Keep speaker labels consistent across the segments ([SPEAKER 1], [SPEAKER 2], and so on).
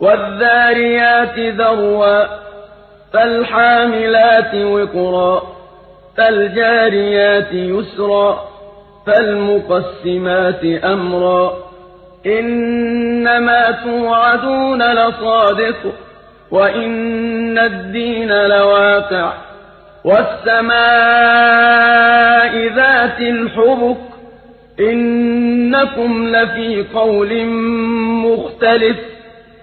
[SPEAKER 1] والذاريات ذروا فالحاملات وقرا فالجاريات يسرا فالمقسمات أمرا إنما توعدون لصادق وإن الدين لواقع والسماء ذات الحبك إنكم لفي قول مختلف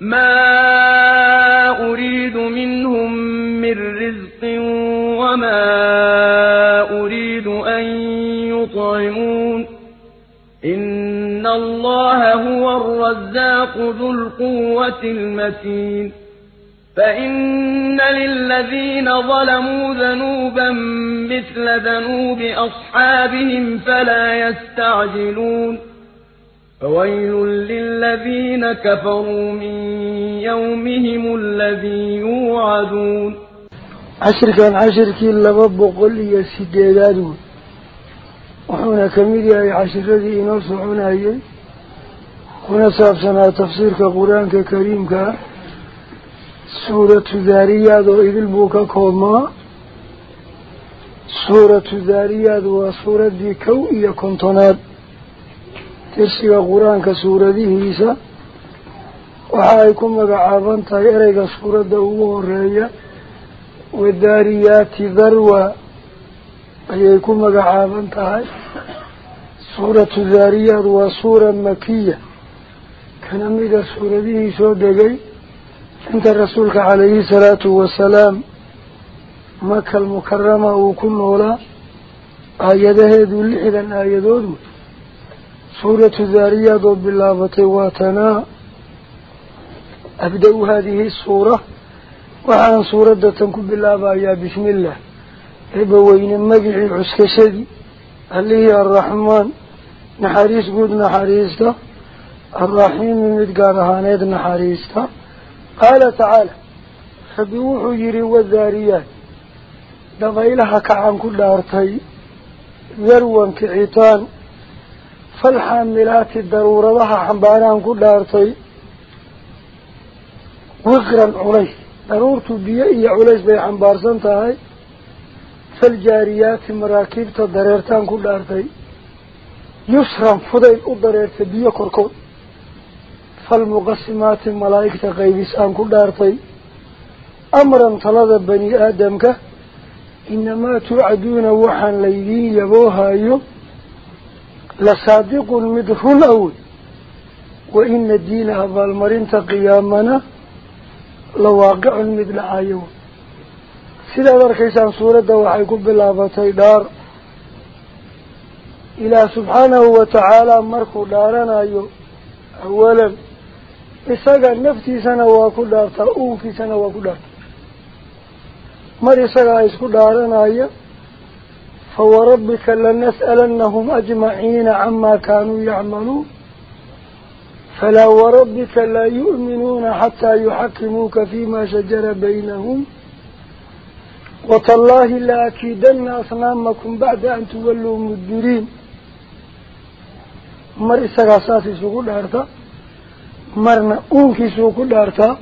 [SPEAKER 1] ما أريد منهم من رزق وما أريد أن يطعمون إن الله هو الرزاق ذو القوة المتين فإن للذين ظلموا ذنوبا مثل ذنوب أصحابهم فلا يستعجلون فويل للذين كفروا من يومهم الذي يوعدون.
[SPEAKER 2] عشر كان عشر كي لبب قل لي السجادات وحونا كميديا عشر ذي نصعنا أيه هنا سابسنا تفسير كقرآن كريم كا سورة ذاريات وإذ البوكا كوما. سورة ذاريات وسورة ترسيق قرآن كسورة دي هيسا وحايكم مقعابان تغيرك سورة دوه الرئية والداريات ذروة أيكم مقعابان تغير سورة ذاريات وسورة مكية كان ميدا سورة دي هيسو دقي انت رسولك عليه الصلاة والسلام مكة المكرمة وكل ولا آياده ذو اللحدا آيادود سورة ذاريات باللابة واتنا. أبدأ هذه السورة. وعن سورة تنكب باللابة يا بسم الله. إبوين مجعي عسكشدي اللي الرحمن. نحريس قد نحريستا. الرحيم مدقانهانيد نحريستا. قال تعالى خبيوح يري والذاريات. دغيلها كعان كل أرتي. ذروا فالحاملات الضرورة لها حنباران كل أرتي. وقرا عليه ضرورة بيئي عليش بي حنبار سنتهاي فالجاريات مراكب تضريرتان كل أرتي. يسرا فضيل أضريرت بيئ كركود فالمقسمات الملائكة غيبسان كل أرتي. أمرا طلب بني آدمك إنما توعدون وحن ليدين يبوها أيو لصادق مدخل أول. وإن الدين المرين قيامنا لواقع مثل عايو سيدا ذركيسان سورة وحيكم بالله دار. إلى سبحانه وتعالى مركو دارنا أيو أولا isaga naftiisana waa ku dhaartaa uunkiisana waa ku dhaartaa mar isagaa isku dhaaranaya فوربك لنسألنهم أجمعين عما كانوا يعملون. فلا وربك لا يؤمنون حتى يحكموك فيما شجر بينهم. وتالله لا أكيدن أصنامكم بعد أن تولوا مدبرين. مر إساق أساسي سوق الأرض. مر نأونك سوق الأرض.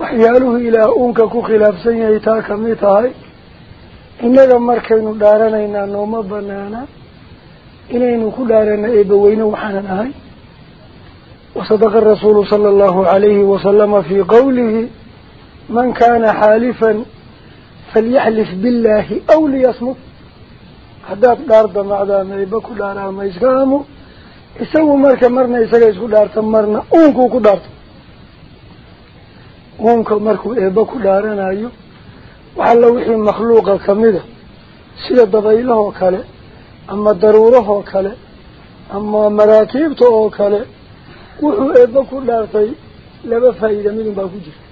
[SPEAKER 2] وحياله إلى أونك كخلاف سيئتاك ميتاك إنه مركا ندارنا إنا نوم بنانا إنه نكو دارنا إبا وين وحانا هاي وصدق الرسول صلى الله عليه وسلم في قوله من كان حالفا فليحلف بالله أو ليصمت هذا دارد مع ذا إبا كو ما يسقامو إسهو مركا مرنا إسهو دارتا مرنا أونكو كو دارتا أونكو مركو إبا دارنا أيو waxalla wixii makhluuqa kamida sida dabaylahoo kale ama daruurahoo kale ama maraakiibta oo kale wuxuu eebba ku dhaartay laba faa'iida midun baa ku jirta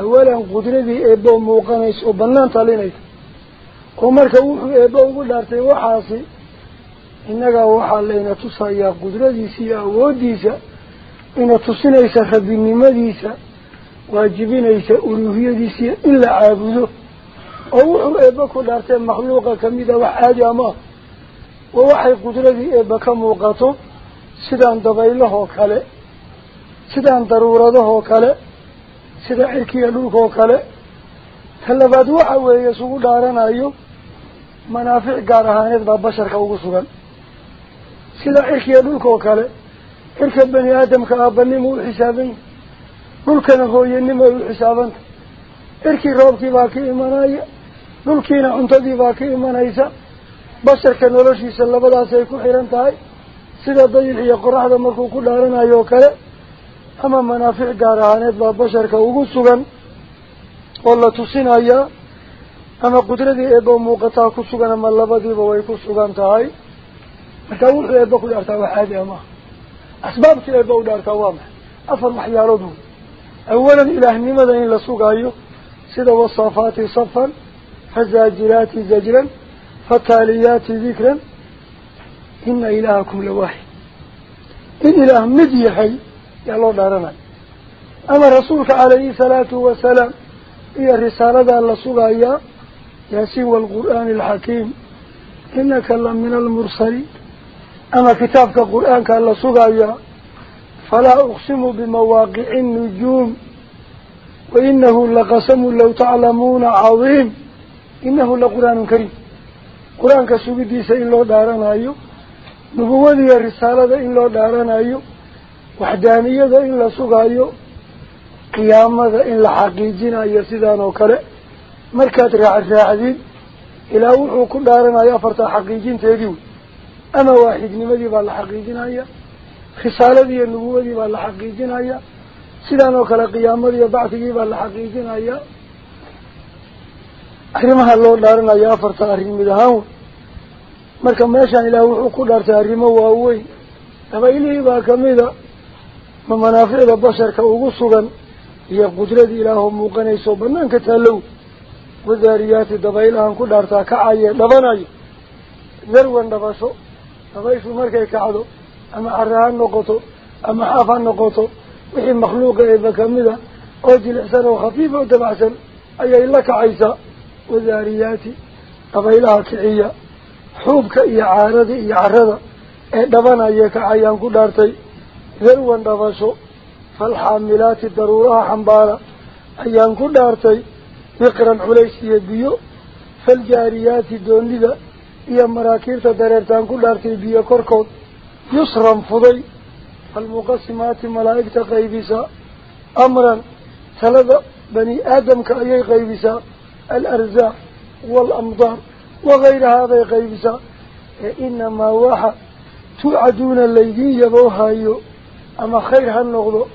[SPEAKER 2] awalan qudradii eebba oo muuqanaysa oo banaan talinaysa oo marka wuxuu eebba ugu dhaartay waxaasi innagaa waxaa layna tusayaa qudradiisa iyo awooddiisa ina tusinaysa rabbinimadiisa kamid a wax caadi ama ah waa waxay qudradii eebba ka muuqato sidaan dabaylahoo kale sidaan daruuradahoo kale sida cirkiga dhulkaoo kale ta labaad waxa weeye isugu dhaaranayo manaafic gaar ahaaneed baa basharka ugu sugan sida cirkiga dhulkaoo kale cirka bani aadamka aabanimo u xisaaban yahi basharka noloshiisa labadaas ay ku xiran tahay sida dayix iyo qoraxda markuu ku dhaaranayo oo kale ama manaafic gaar ahaaneed baa basharka ugu sugan oo la tusinayaa ama qudradii eebba muuqataa ku sugan ama labadiiba way ku sugan tahay markaa wuxuu eebba ku dhaartaa wax caadi a maaha asbaabtii eebba u dhaartaa waa maxay afar waxyaalood أولا إله نمضى إلا سقايو سيدا وصفات صفا فزاجرات زجرا فتاليات ذكرا. إن إلهكم لواحي إن إله مديحي يا الله دارنا. أما رسولك عليه الصلاة والسلام هي الرسالة على سقايا ياسي القرآن الحكيم. إنك لمن المرسلين. أما كتابك القرآن كالله سقايا فلا أقسم بمواقع النجوم وإنه لقسم لو تعلمون عظيم. إنه لقرآن كريم. قرآن كسوكي ديسة إلا دارنا أيو نبوة دي الرسالة دا إلا دارنا أيو وحدانية دا إلا سوكا أيو قيامة دا إلا حقيقين أي سيدان وكلا مركات رعزة عزيز إلا وحوكم دارنا أيو فرطا حقيقين تيديو أما واحد نمدي بالحقيقين أيو risaaladii iyo nubuwadii baa la xaqiijinaya sidaan oo kale qiyaamadii iyo bacdigii baa la xaqiijinaya arrimaha loo dhaaranayo afarta arrin mid ahaan wey marka meeshaan ilaah wuxuu ku dhaartay arrimo waaweyn dabaylihii baa kamida ma manaaficda basharka ugu sugan iyo qudradii ilaahoo muuqanayso banaanka taallow wadaariyaati dabaylahan ku dhaartaa kacaye dhabanayo darwan dhabasho dabayshu markay kacdo أما أرهان نقطه أما حافان نقطه وحي مخلوقة إذا كمدا أجل الإحسان وخفيفة ودب سن أي إلاك عيسى وذارياتي قبيلها كعية حوبك إيا عارضي إيا عارضة إيه دبانا إياك عيان كدارتي ذروان دباشو فالحاملات الضرورة حنبارة أيان كدارتي يقرن عليش يبيو فالجاريات دون لذا إيا مراكيرتا دارتان كدارتي بيا كوركوت. يسرا فضي المقسمات ملائكة غيبسة أمرا ثلاثة بني آدم كأي غيبسة الأرزاء والأمضار وغير هذا غيبسة إنما واحا تعدون الليدين يبوها أيو أما خيرها النغضو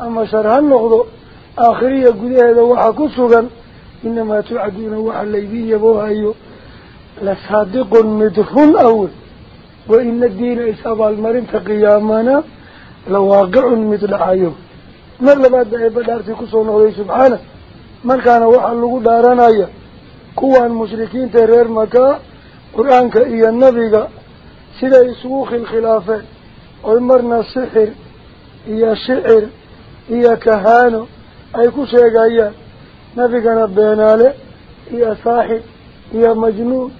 [SPEAKER 2] أما شرها النغضو آخرية هذا يبوها كسوغا. إنما تعدون واحا الليدين يبوها أيو لصادق مدفون أول. Wa ina diina is abaalmarinta qiyaamana lawaaqicun mid dhacayo mar labaad ba eebba dhaartii kusoo noqday subxaana markaana waxaa lagu dhaaranaya kuwan mushrikiinta reer makaa qur-aanka iyo nabiga siday isugu khilkhilaafeen oy marna sixir iyo shicir iyo kahaano ay ku sheegayaan nabigana beenaale iyo saaxib iyo majnuun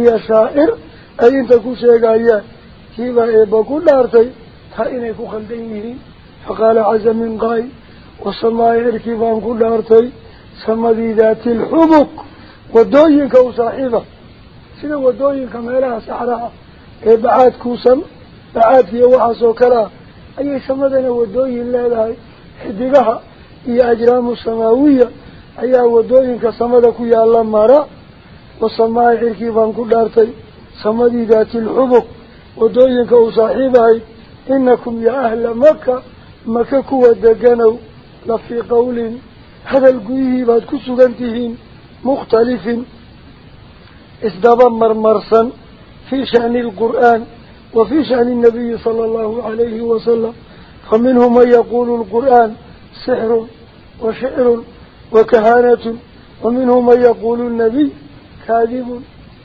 [SPEAKER 2] iyo shaacir inta ku sheegayaan كيبا إيبا كل أرتي. تائني كخلدينه فقال عز من قائل والسماء إركبان كل أرتي. سمدي ذات الحبك. ودوينك وصاحبه سنة ودوينك ميلها سحرها إبعاد كوسم. بعاد في وحاسو كلا أي سمدنا ودوين لا لهي حدقها. هي أجرام السماوية. أي ودوينك سمدك سمدي ذات الحبك ودوينك وصاحبه إنكم يا أهل مكة مكة كوة دقنوا. لفي قول هذا القويه بعد كسوغنتهين مختلف. ازدبمر مرسا في شأن القرآن وفي شأن النبي صلى الله عليه وسلم. فمنهم من يقول القرآن سحر وشعر وكهانة ومنهم من يقول النبي كاذب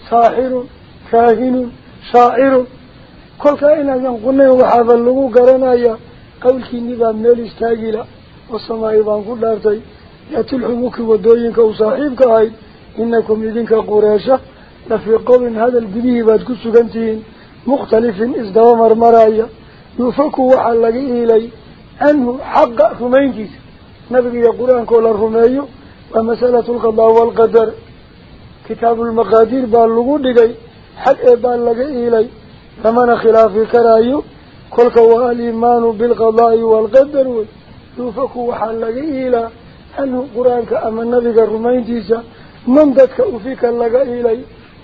[SPEAKER 2] ساحر. كاهن شاعر كل كائنا ينقلنا وحافظ له قرنايا قول كنبا ميل استاجلا والسماء بان كل أرتي يأتي الحبوك ودوينك وصاحبك هاي إنكم إذنك قراشة لفي قول هذا القديه بعد كسوغنتين مختلف إزدوى مرمرايا يفكوا وحلقه إلي أنه حق رمينكيس نبقي القرآن كل الرمي ومسألة القضاء والقدر كتاب المقادير باللغو حق باللغة إلي فمن خلاف كرايو كل كوا الإيمان بالقضاء والقدر يفكوا وحلقه إلي أنه قرآن كأما النبي الرمين تيسا من ذاتك أفيك اللقاء إلي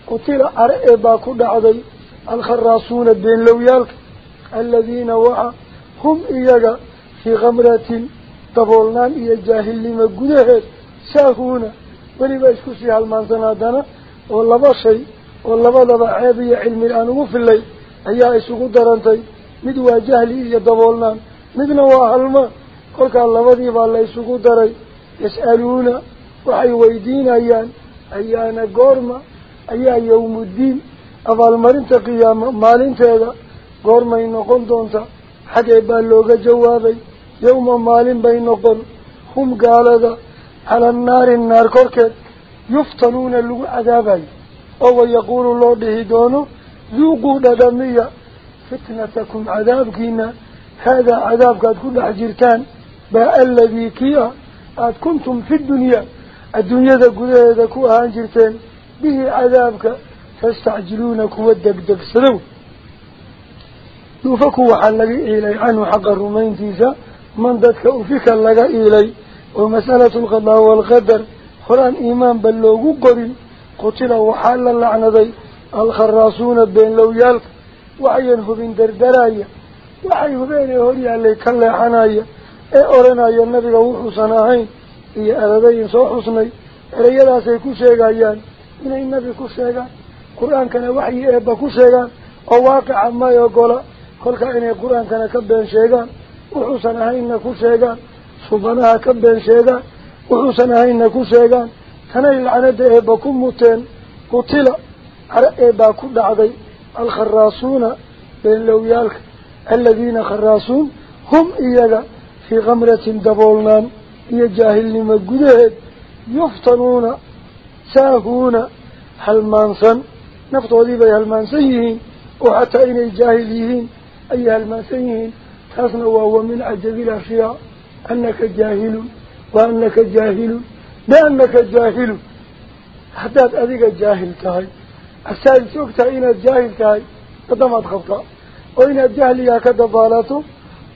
[SPEAKER 2] قتل أرئي باكو دعضي الخراصون بين لويالك الذين وعى هم إيجا في غمرة طبولنان إيا جاهل لما قده ساهونا ولما يسكسي هالمانسانا دانا والله والله بضبع عيبية علم الآن وفي الليل أيها يسوقوا درانتي مدوا جاهلي إيا طبولنان مدنا واهلما قولك الله بضيبا الله يسوقوا دري يسألون وحي ويدين أيان أيان قورما أيان يوم الدين أفعل مرنت قيامة مالنت هذا قورما ينقل دونتا حقا يبالوغ جوابي يوم مالين بينقل هم قال هذا على النار النار كوركت يفتنون اللغة عذابي أو يقول الله به بهدونه ذوقوا دمية فتنتكم عذابكينا هذا عذاب قد كنت حجرتان باء الذي كيا قد كنتم في الدنيا. الدنيا ذا قدر ذا جرتان به عذابك فاستعجلونك ودك دك سلو. نوفكوا عن لغي إلي. عنه حق الرومين تيسا. من ذاتك أوفيك لغي إلي. ومسألة القضاء والقدر خلان إيمان بلوغو قريب qutila waxaa la lacnaday alkharaasuuna beenlowyaalka waxayan hubin dardaraya waxay hubeenee horyaallay ka leexanaya ee odhanaya nabiga wuxuusan ahayn iyo eradayin soo xusnay ereyadaasay ku sheegayaan inay nabi ku sheegaan qur-aankana waxyi eebba ku sheegaan oo waaqica may ogola kolka inay qur-aankana ka been sheegaan wuxuusan ahaynna ku sheegaan subanaha ka been sheegaan wuxuusan ahaynna ku sheegaan tanay lacnada eebba ku muteen qutila cara eebbaa ku dhacday alkharaasuuna beenlowyaalka aladiina kharaasuun hum iyaga في غمرة دبولنان هي جاهل لما قدهد يفتنون ساهون هالمانسان نفتو ذي بي هالمانسيهين وحتى إني جاهليهين أي هالمانسيهين وهو من عجب الأشياء أنك جاهل وأنك جاهل بأنك جاهل. حتى أذيك جاهل تاي أستاذ سوكتا إن الجاهل تاي قدمت خطا وإن الجاهل يا كدبالاته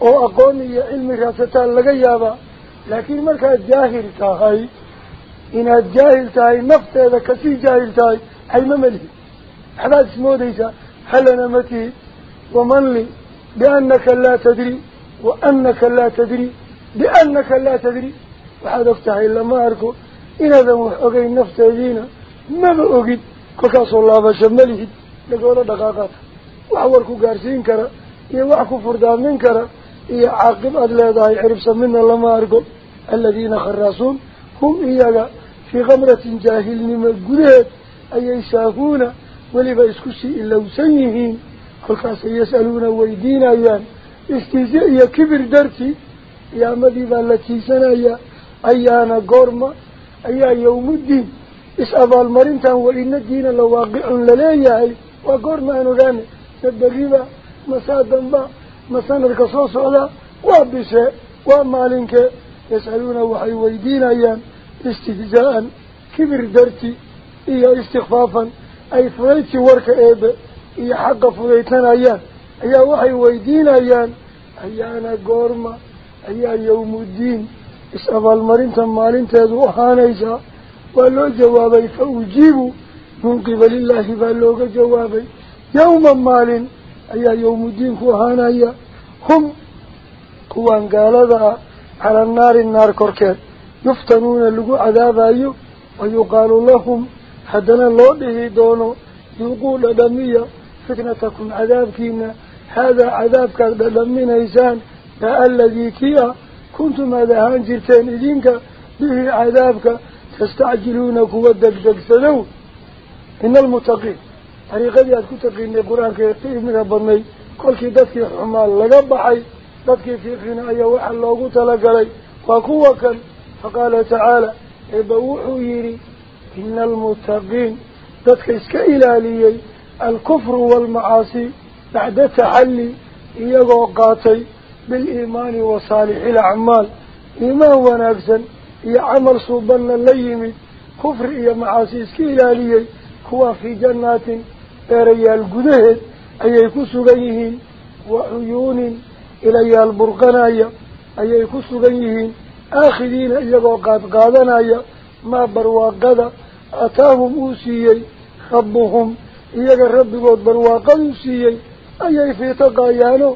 [SPEAKER 2] أو يا علمي راستان لغيابا لكن ملك الجاهل تاي إن الجاهل تاي نفط هذا كثير جاهل تاي أي مملي حباس موديسا حلنا متي؟ ومن لي؟ بأنك لا تدري. وأنك لا تدري. بأنك لا تدري. Og tahay lama arko inaadan wax ogeyn nafteediina maba ogid kolkaasoo laabasho malihid lagoola dhaqaaqaata wax war ku gaarsiin kara iyo wax ku furdaamin kara iyo caaqib aada leedahay ciribsa midna lama arko aladiina kharaasuun hum iyaga fii kamratin jaahilnimo gudaheed ayay saahuuna weliba isku sii ilowsan yihiin kolkaasay yas'aluuna weydiinayaan istiise iyo kibir dartii qiyaamadii baa la tiisanayaa yawmuddiin is-abaalmarintan wa ina diina la waaqicun laleeyahay waa goorma aan ogaana ma berriba مسادا با مسانا كصوص على وابسة ومالك يسألون وحي ويدين أيام. استهزاء كبر درتي. إيا استخفافا. أي فريتي ورك إيب. إيا حق فريتنا أيام. أيا وحي ويدين أيام. أيانا المرين مالين تدو أحانيسا ولو جوابي فأجيبوا من قبل الله فالوغ جوابي. يوما مال أيا يوم الدين كوهانايا هم كوان قال على النار النار كوركات يفتنون اللقو عذاب أيو ويقال لهم حدنا الله به دونه يقول دمية فتنتكم عذاب كينا. هذا كنتم هذا هانجرتين إذنك به عذابك تستعجلونك ودك دك سنو إن المتقين طريقة كنت تقين القرآن كيف من البرمي كل كي دتك حمال لقبحي دتك في خنايا وحا الله تلقلي وقوة. فقال تعالى إبوحوا يري إن المتقين دتك إسكإلاليي الكفر والمعاصي بعد تحلي إيقو قاتي. بالإيمان وصالح الأعمال. إيمان ونفسا. إيا عمل صوبنا الليمي كفر إيا معاصي إسكإلاليي كوا في جنات إريال قدهد أي كسغيهين وعيون إلي البرقنايا أي كسغيهين آخذين إيقو قاد قادنايا. ما برواقدا. أتاهم أوسيي. ربهم. إيقا ربكود برواقد أوسيي. أي في تقايانو.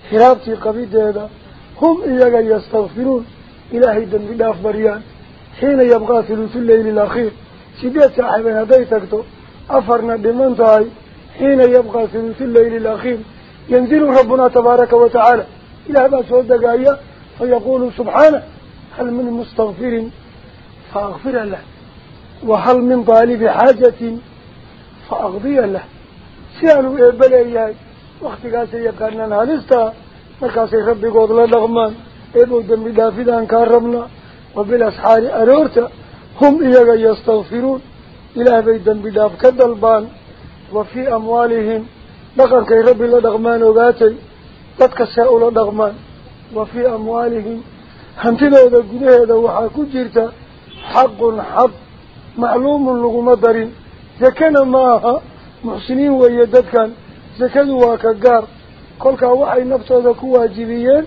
[SPEAKER 2] كسيحان جرين هراب هذين بأغو مجرد لبدا صاعي هذين كأوضا بيسا يهو هذين أغو مجرد استغفار كلية إسكالة وبالأسحار هرابتي قبيد هذا هم إياك يستغفرون إلهي دم بالله بريان حين يبقى ثلث الليل الأخير سيديت صاحبين هذي تكتو أفرنا بمنتهي حين يبقى ثلث الليل الأخير ينزل ربنا تبارك وتعالى إلى هذا سؤال دقائية وقت قاسي يقارنان هالستا مركاسي ربي قوض لدغمان إبو دم دافدان كاربنا وبالأسحار أرورتا هم إياغا يستغفرون إلى بيدا بداف كدلبان وفي أموالهم. لقد كي ربي لدغمان وغاتي تتكساء لدغمان وفي أموالهم. هنتنا إذا قده إذا وحاكو جيرتا حق. حق زكدوا واكقار كلك وحي نفسه ذكو واجبيين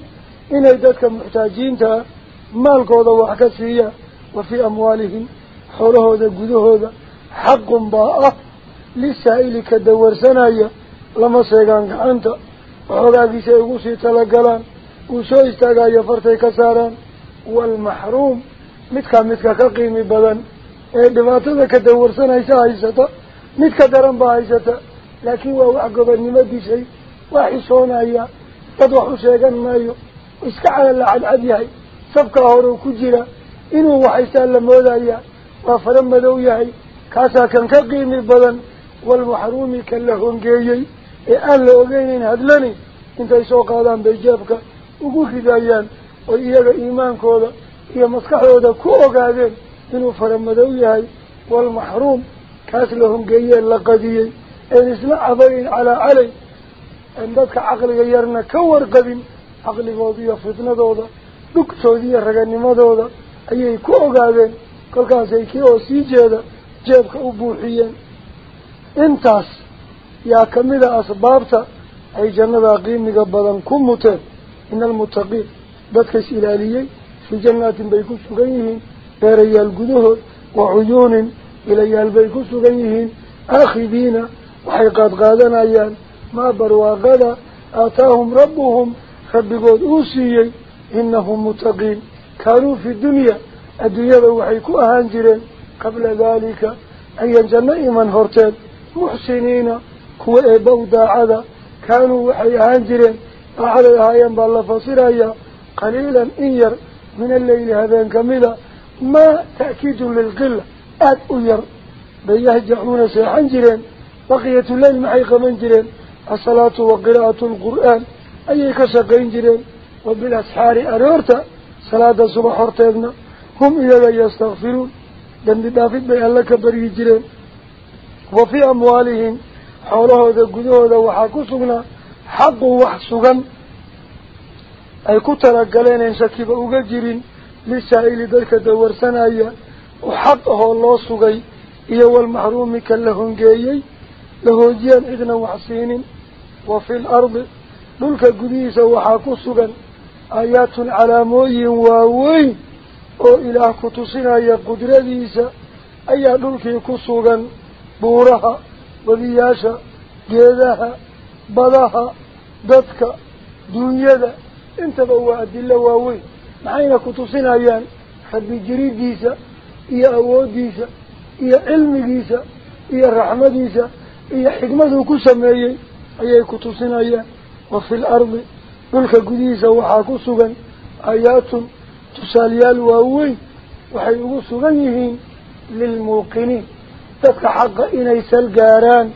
[SPEAKER 2] إن يددك محتاجين تا مالك هذا وحكسية وفي أموالهم حوله ذا قده ذا حق باء للسائل كدور سنايا لما سيغان عنك وحوغاكي سيغوسي تلقلان وسو استاقا يفرتي كساران والمحروم متكا متكا كقيمي بدن dhibaatada ka dawarsanaysa haysata mid ka daran baa haysata. Dad wax u sheegan maayo iska calala cadcad yahay sabkaa horeu ku jira inuu waxaystaa la moodaya waa fara madow yahay kaasaa kan ka qiimi badan walmaxruumi kan la hongeeyey ee aan la ogeynayn hadlani intay soo qaadaan bay jeebka ugu ridayaan oy iyaga iimaankooda iyo maskaxdooda ku ogaadeen inuu faramadow yahay walmaxruum kaas la hongeeyee la qadiyey yarna ka warqabin caqligooda iyo fitnadooda dhugtooda iyo raganimadooda ayay ku ogaadeen kolkaasay kii oo sii jeeda jeebka u buuxiyeen intaas yaa kamid a asbaabta ay jannadaa qiimiga badan ku muteen ina almuttaqiin dadka is ilaaliyey fii jannaatin bay ku sugan yihiin beerayaal gudahood wa cuyuunin ilayaal bay ku sugan yihiin aakhidiina وحي قد قادنا أيان ما برواقنا آتاهم ربهم فبقود أوسيي إنهم متقين كانوا في الدنيا الدنيا وحيكو أهانجرين قبل ذلك أيان جنة من هرتين محسنين كوة بودا عدا كانوا وحي أهانجرين أحد الهايان باللفصير أيان قليلا إير من الليل هذين كاملة ما تأكيد للقلة أدئير بيهجعون سيحانجرين baqiyatuleyl maxay qaban jireen asalaatu wa qiraa'atu alqur'aan ayay ka shaqayn jireen wa bilasxaari aroorta salaada subax horteedna hum iyaga yastakfiruun dembi dhaafid bay alla ka baryi jireen wa fii amwaalihim xoolahooda gudahooda waxaa ku sugnaa xaqu wax sugan ay ku talagaleen en shakiba uga jirin lisaa'ili dadka dawarsanaya oo لهوجيان إذن وحسين وفي الأرض للك قديسة وحاكسوغا آيات على موي ووي أو إلى كتسنا يا قدر ديسة أي للك كسوغا بورها وذياشا جيدها بلها دتك دنيا دا. انت بوا أدلة ووي معين كتسنا يا حد بجري ديسة يا أود ديسة يا علم ديسة يا رحمة ديسة هي حكمته كسميه اي كتوسين اي وفي الأرض ملك قديس وحا كسغن ايات تساليال واوي وحي اوو سغنيين للموقنين تتق حق اني سلغاران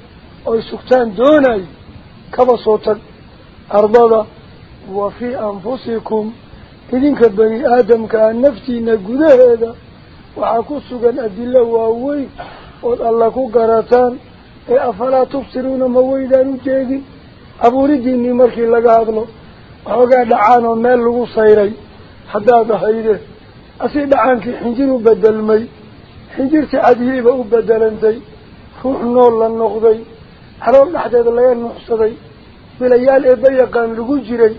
[SPEAKER 2] أو سكتان دوني كبا صوت ارضا وفي انفسكم إذنك كبني آدم كان نفتي قده هذا وحاكو سوغن أدلة وهوي وقال الله كو قراتان u jeedin abuuridiinii markii laga hadlo waxoogaa dhacaan oo meel lagu sayray haddaad ahayde asii dhacaankii xinjir u bedelmay xinjirtii cadhiiba u bedelantay ruux nool la noqday xalool dhexdeeda laga nuuxsaday bilayaal eebba yaqaan lagu jiray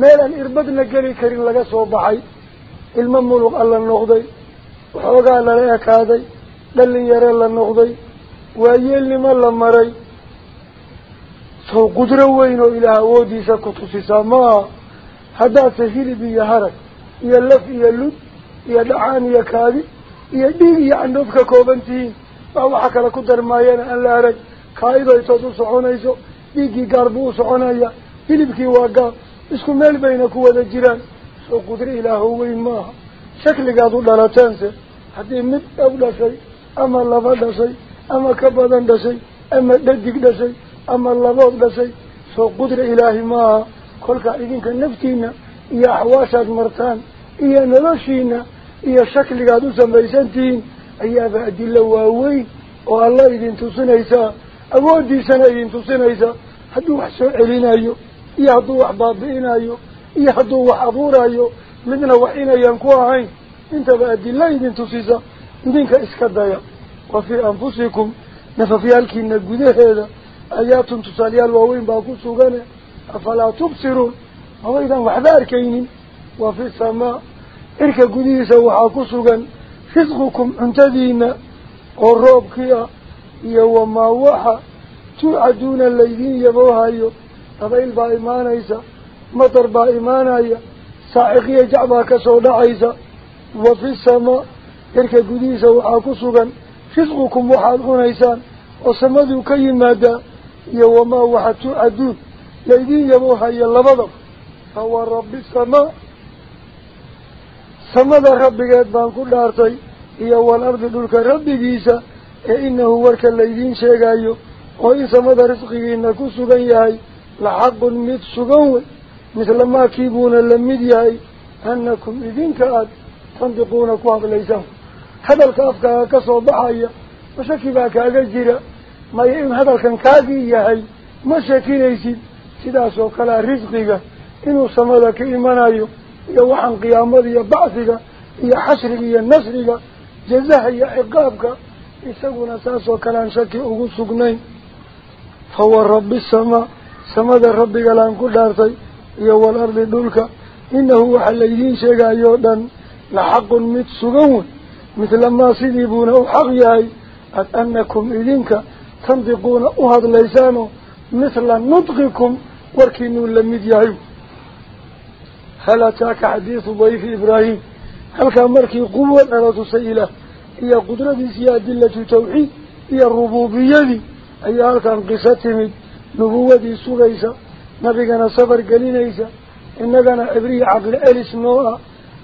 [SPEAKER 2] meelaan irbadna geli karin laga soo baxay ilmo muluq alla noqday waxoogaa lala ekaaday dhalinyaro la noqday tusisaa maaha haddaadse hilib iyo harag iyo laf iyo lud iyo dhacaan iyo kaadi iyo dhiig iyo candhoof ka kooban tihiin baa waxa kale ku darmaayana aan la arag kaa-ido itood u soconayso dhiiggii gaar buu u soconaya hilibkii waa gaar isku meel bayna ku wada jiraan soo qudro ilaaho weyn maaha shakligaad u dhalateense haddii mid dhow dhashay ama laba dhashay ama ka badan dhashay ama dhadig dhashay ama labood dhashay soo qudra ilaahi maaha kolkaa idinka naftiina iyo axwaashaad martaan iyo noloshiina iyo shakligaad u samaysantihiin ayaaba adilo waaweyn oo alla idin tusinaysaa awooddiisana idin tusinaysaa hadduu wax soo celinayo iyo hadduu wax baabi'inayo iyo hadduu wax abuurayo midna wax inayaan ku ahayn intaba adilo idin tusisa idinka iska daya وفي أنفسكم نففيال كي نجده هذا آيات تسالي الواوين باكو سوغانا أفلا تبصرون؟ أو إذا وحذار كينين وفي السماء إركا قديه سوى حاكو سوغان فزغكم انتذينا والروب كيا يوى ما وحا توعدون الليذين يبوها أيو أبايل با إيمان أيسا مطر با إيمان أيا سائقية جعبا كسودا أيسا وفي السماء إركا قديه سوى حاكو cirka gudihiisa waxaa ku sugan risqukum waxaad cunaysaan oo samaduu ka yimaadaa iyo wamaa waxa tuucaduun laydiin yaboohayo labadaba fawa rabbi samaa samada rabbigeed baan ku dhaartay iyo walardi dhulka rabbigiisa ee inahu warka laydiin sheegayo oo in samada risqigiina ku sugan yahay لحق هذا الكافكا كسو بحايا وشكبا كاجرا ما يئن هذا الكن كاقي يهي ما شكينيسي سداسو كلا رزقك إنو سمدك إيمانايو يوحن قيامة يا بعثك يا حشرك يا نصرك جزاها يا عقابك يسقون ساسو كلام شكي أقول سقنين فهو رب السماء سمد ربك لأن كدارتي يو الأرض دولك إنه وحليين شيئا يودا لحق مت سقون مثل ما سيديبون أو حقياي أنكم إذنك تنطقون أهد ليسانه مثل نطقكم وركنوا لمد يهيو هل أتاك حديث ضيف إبراهيم؟ هل كان مركي قوة أراد سيئلة هي قدرة سيادلة توحيد هي الربوبية أي هل كان قصة نبوة سغيسة نبينا سفر قلينيسة إننا عبري عقل ألس نوعا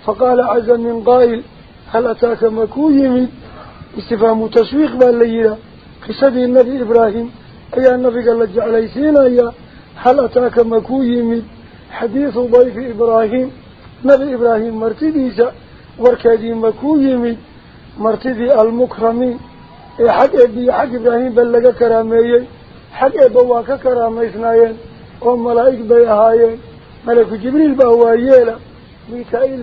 [SPEAKER 2] فقال عز من قائل هل أتاك مكو يمد استفهام تسويق بالليلة قصة النبي إبراهيم. أي النبي قال لك علي سينا هل أتاك مكو يمد حديث ضيف إبراهيم؟ نبي إبراهيم مرتديسة وركادي مكو يمد مرتدي المكرمين حق أبي حق إبراهيم بلغ كرامي حق أبواك كرامي إثنايين وملائك بيهايين. ملك جبريل بهواييلا ميكائيل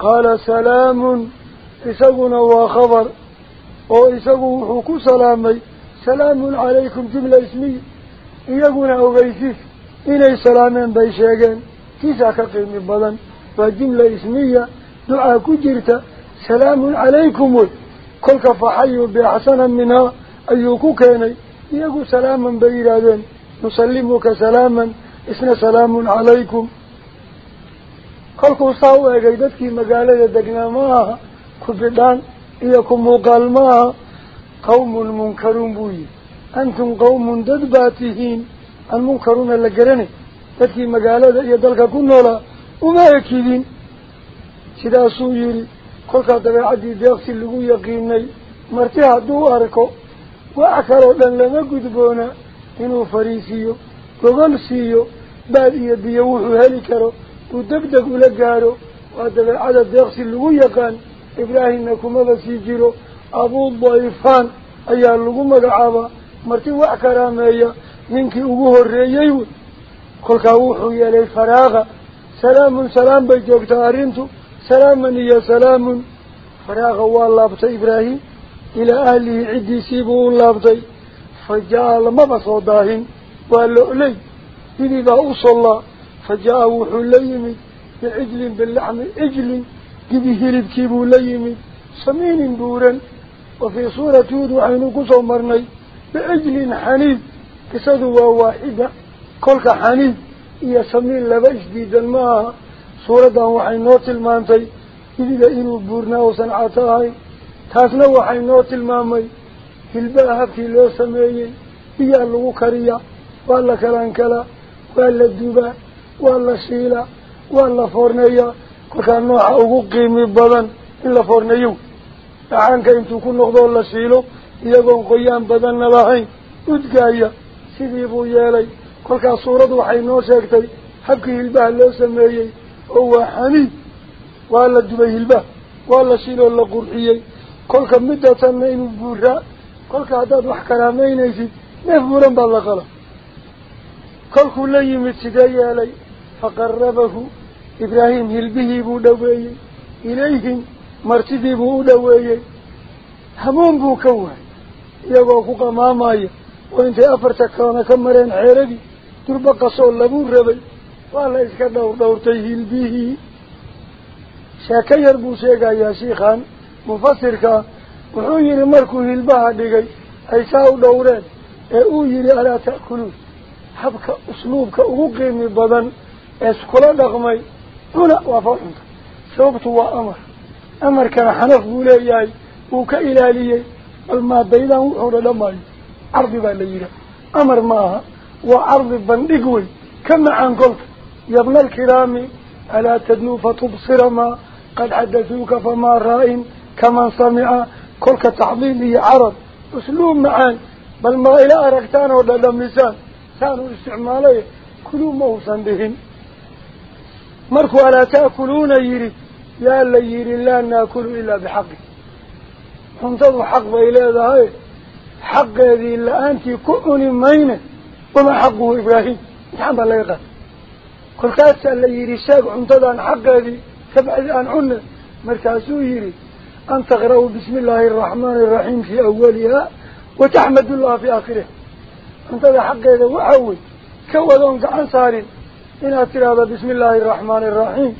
[SPEAKER 2] سلاما نسلمك سلاما قال سلام إساقنا وخبر وإساقوا حكو سلامي سلام عليكم جملة اسمية إيقنا أغيسيس إني سلامين بيشيغين كيسا كقيم بدن وجملة اسمية دعا كجرت سلام عليكم كل فحيوا بأحسنا منها أيوكو كيني يقول سلاما بإرادين نسلمك سلاما اسم سلام عليكم كل صاوة قيدتك مقالة دقنا معها كبدان إياكم مقال معها قوم منكرون بوي. أنتم قوم ددباتهين المنكرون اللقرني تدكي مقالة يدلك كنولا وما يكيدين. سداسو يري kolkaa dabeecadii deeqsi lagu yaqiinay marti hadduu arko wax kaloo dhan lama gudboona inuu fariisiiyo gogol siiyo baad iyo biyo wuxuu heli karo gaaro waa dabeecada deeqsi lagu yaqaan ibraahimna kumaba sii jiro abuu dayfaan ayaa lagu magacaabaa marti wax karaameeya ninkii ugu horreeyey wey kolkaa wuxuu yeelay faraaqa salaamun salaam bay joogtaa arrintu سلاما يا سلام فراغ واللابط إبراهيم إلى أهله عدي سيبه اللابطي فجاء لما بصداهن واللؤلي إذا أوصل فجاءه حليمي بعجل باللحم إجل كبه لبكيب ليمي سمين بورا وفي صورة يود وحين قصو مرني بعجل حنيد كسدوا واحدة كلك حنيد إيا سمين لبج ديد الماء. صورة وحين نوت المانتي. إذا إنو بورنا وصنعتاهي تاسنا وحين نوت المامي. في الباهب في لو سمين إيا اللغو كريا وعلى كلان كلا. وعلى الدوبان waa la foorneeyaa kolkaa nooca ugu qiimi badan in la foorneeyo dhacaanka intuu ku noqdoo la shiilo iyagoon qoyaan badanna lahayn udgaaya sidii buu yeelay kolkaas suuradu waxay noo sheegtay habkii hilbaha loo sameeyey هو حنيد ولا دبي البه ولا شيل ولا قرحية كل كم مدة تنين بورا كل كهذا وح كلامين يجي نفورا فقربه إبراهيم هلبه بودوي إليهم مرتدي بودوي همون بوكوه يبغى فوق ما ماي وانت أفرتك كنا كمرين عربي تربى قصول لبور ربي yar buu sheegayaa shiikhan mufasirka wuxuu yidhi markuu hilbaha dhigay ay saa u dhowreen ee uu yidhi alaa ta'kuluun habka usluubka ugu qiimi badan ee اسكلا دغمي هنا وفرن ثبت وامر أمر. كان حنف بولاياي وكا الهاليي الما بيدان وحول لماي عرض بالليلة أمر ماها وعرض بندقوي كما عن قلت. يا ابن الكرام الا تدنو فتبصر ما. قد حدثوك فما رائن كما سمع. كلك تحضين لي عرض اسلوب معان بل ما إلى اركتان ولا لمسان كانوا استعماله. كلوا موصن بهم مركو ألا تأكلون يري يا اللي يري لا نأكل إلا بحق انتظوا حق إلى هذا حق هذه إلا أنت كؤن مين وما حقه إبراهيم نحن الله يقال قلت أتسى اللي يري ساق انتظوا حق هذه فبعد أن عنا مركزو يري أن تغرأوا بسم الله الرحمن الرحيم في أولها وتحمد الله في آخره انتظوا حق هذا وعوي كوالون قعن صارين إن أترى بسم الله الرحمن الرحيم.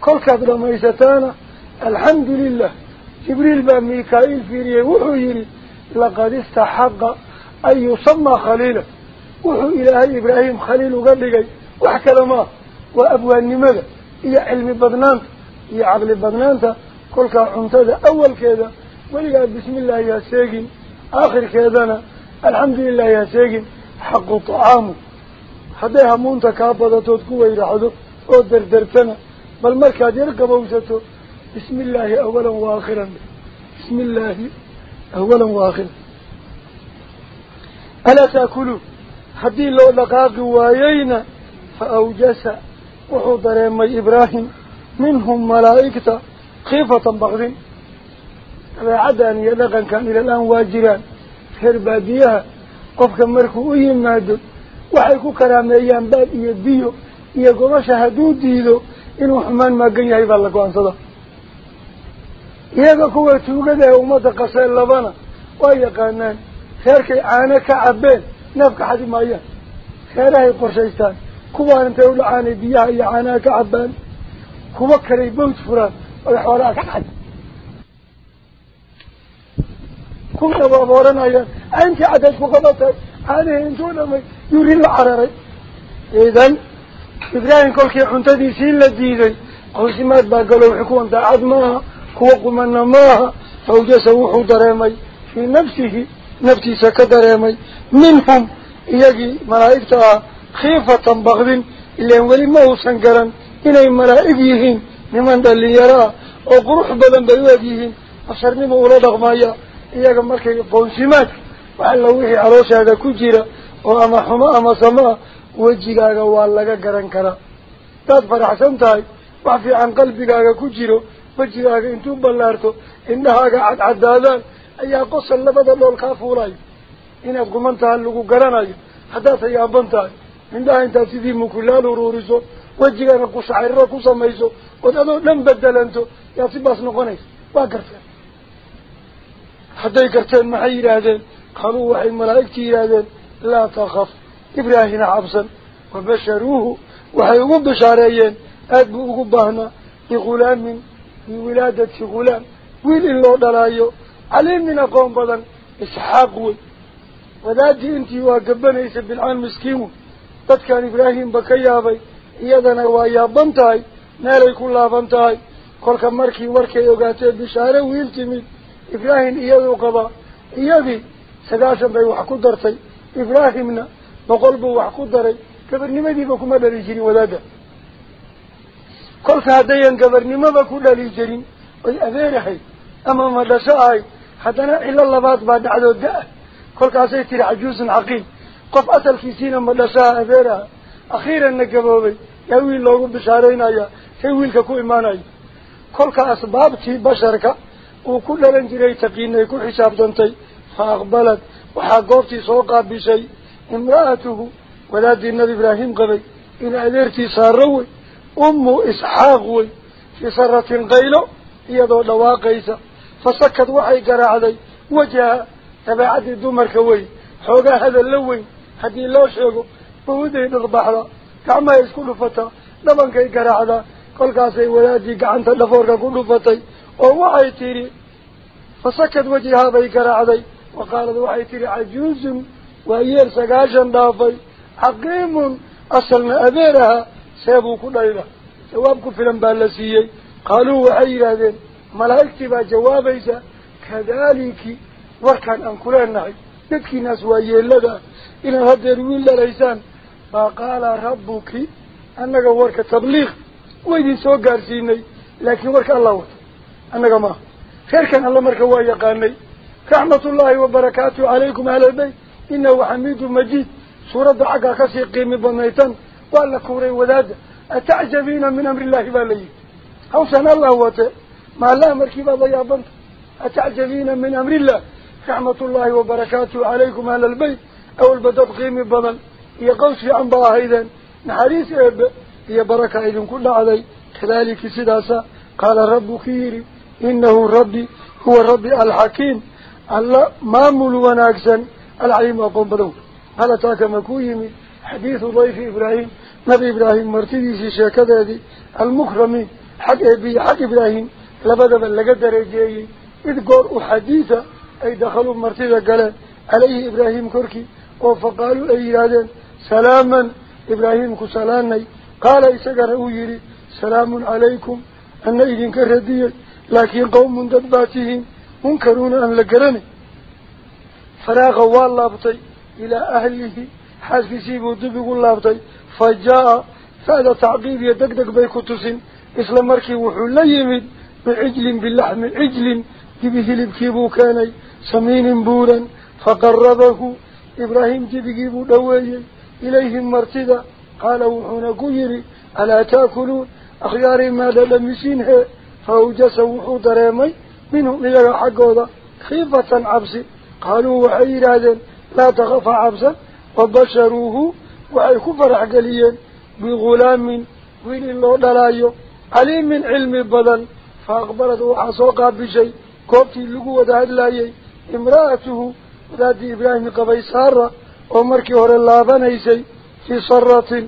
[SPEAKER 2] كل كذب ميستانا. الحمد لله. جبريل بن ميكائيل في ريه وحويري لقد استحق أن يصمى خليله. وحو إلهي إبراهيم خليل وقلقي. وحكى لما وأبوان نمذا إيا علم بضنانت إيا عقل بضنانت كل كعمتاز أول كذا. ولقد بسم الله يا ساقين آخر كذانا الحمد لله يا ساقين حق طعامه. هذا همون تكابد تدكوا إلى حدو أدر درتنا بل مركا ديركب وجدتو بسم الله أولا وآخرا. بسم الله أولا وآخرا. ألا تأكلوا؟ حدي لو لقاق وايينا فأوجس. وحضر أم إبراهيم. منهم ملائكة خيفة بغضين. وعدا يلغن كان إلى الآن واجران هربا ديها. قفك مركو أي مادو iyo gobasha hadduu diido inuu xumaan maagan yahay baa la go-aansada iyaga kuwa tuugada ee ummadda qaseen labana waa yaqaanaan reerkay caano ka cabeen neefka xadi maayaan reerahay qorshaystaan kuwaan intay u dhacaanay biyaha iyo caanaha ka cabaan kuwa kalay bawd furaan oy xoolaha ka xadi kuna waaba odhanayaan ayntii caddayd ku qabatay caanihii intuu dhamay idan ibraahim kolkii cuntadiisii la diiday qawsimaad baa galo wixii kuwan daacad maaha kuwa qumana maaha fawjasa wuxuu dareemay fii nafsihi naftiisa ka dareemay minhum iyagii malaa'igta ah khiifatan bakdin ilaan weli ma uusan garan inay malaa'ig yihiin niman dhalinyaro ah oo qurux badan bay u eg yihiin basharnima ula dhaqmaya iyaga markay qoonsimaadka waxalla wixii calooshaada ku jira oo ama xumo ama samo ah wejigaaga waa laga garan karaa hadaad faraxsan tahay wax fiican qalbigaaga ku jiro wejigaaga intuu ballaarto indhahaaga cadcadaadaan ayaa qosol labada dhool kaa fuulayo inaad guman taha lagu garanayo haddaad hayaaban tahay indhaha intaad sidii mukulaal uruuriso wejigana qushacirro ku samayso ood adoo dhan bedelanto yaad si baas noqonaysa waa garteen hadday garteen maxay yidhaahdeen qaaluu waxay malaa'igtii yidhaahdeen ugu baahnaa bighulaamin biwilaadati ghulaam wiil in loo dhalaayo caliimin aqoon badan isxaaq wey wadaadii intii waa gabanaysa bilcaan miskiin wey dadkan ibraahimba ka yaabay iyadana waa yaaban tahay meelay ku laaban tahay kolka markii warkay ogaatee bishaare wiil timid ibraahim iyaduu qabaa iyadii sagaashan bay wax ku dartay ibraahimna boqol buu wax ku daray gabarnimadiiba kuma dhali jirin wadaadda kolka haddayan gabarnimaba ku dhali jirin oy adeerahay ama ma dhasho ahay haddana cilo labaad baa dhacdoo da-a kolkaasay tiri cajuusun caqiim qof asalkiisiina ma dhashaha adeeraha akhiiranna gaboobay yaa wiil loogu bishaaraynaya say wiilka ku imaanayo kolka asbaabtii basharka uu ku dhalan jiray taqiinay ku xisaabtantay fa aqbalad waxaa goobtii soo qaabishay imra'atuhu wadaadii nabi ibraahim qabay in adeertii saaro wey ummu isxaaq wey fii saratin qaylo iyadoo dhawaaqaysa fasakad waxay garaacday wajaha dabeecadii dumarka wey xoogaa hadalla weyn haddii loo sheego bawuday dhiqbaxda gacmahay isku dhufataa dhabankay garaacdaa kolkaasay wadaadii gacanta dhafoorka ku dhufatay oo waxay tidhi fasakad wajahaa bay garaacday waxay tidhi cajuuzun waa yeel sagaashan dhaafay حقيم أصلنا أبيرها سيبوا كل إله جوابك في الانبالسيي قالوا وحي هذين ملائكتي با جوابيسا كذلك وكان dadkii naas waa yeelada inaad haddeer wiil dhalaysaan baa qaala rabbuki annaga warka tabliiq waydin soo gaarsiinay laakiin warka allah wata annaga maaha reerkan alla marka waa yaqaanay رحمة الله وبركاته عليكم أهل البيت. إنه حميد مجيد. سورة عقا كسيقين من بنيتان. وقال لكم رأي وذاد أتعجبين من أمر الله بليه حوثنا الله وطي ما الله مركبة ضياء بنت. أتعجبين من أمر الله. رحمة الله وبركاته عليكم أهل البيت. أو البدد قيم البنان هي قوسي عن بها إذا نحريس إب. هي بركة إذن كل علي خلالك سداسة قال ربك يري إنه ربي. هو ربي الحكيم. الله مامل وناكسا العليم أقوم بدو. هل تاك مكويمي حديث ضيف إبراهيم. نبي إبراهيم مرتدي شاكذا دي. المكرمين حق أبي حق إبراهيم. لبدأ بل لقدر يجي إذ قرأوا حديثا أي دخلوا مرتدى قال عليه إبراهيم كركي. وفقالوا أي يادين سلاما. إبراهيم كسلاني قال إساقر منكرون أن لقرني. فراغ والله بطي إلى أهله حاسب سيبو دبقوا الله بطي فجاء فهذا تعقيب يدقدق بيكتسين إسلام مركي وحول يمد بعجل باللحم عجل جبه لبكيبو كاني سمين بورا فقربه. إبراهيم جبكيبو دوي إليهم مرتدا قال وحونا كيري ألا تأكلون؟ أخياري ماذا لم يسينها فأوجس وحو دريمي. منهم إلى حقوضا خيفة عبسي قالوا وحير هذا لا تخف عبسا وبشروه وحي كفر عقليا بغلام وين الله دلايو عليم من علم البدن فأقبلت وحصوقها بشيء. كوبتي لقوة هدلايي امرأته ذات إبراهيم قبي سارة. ومركي هور اللابانيسي في صرة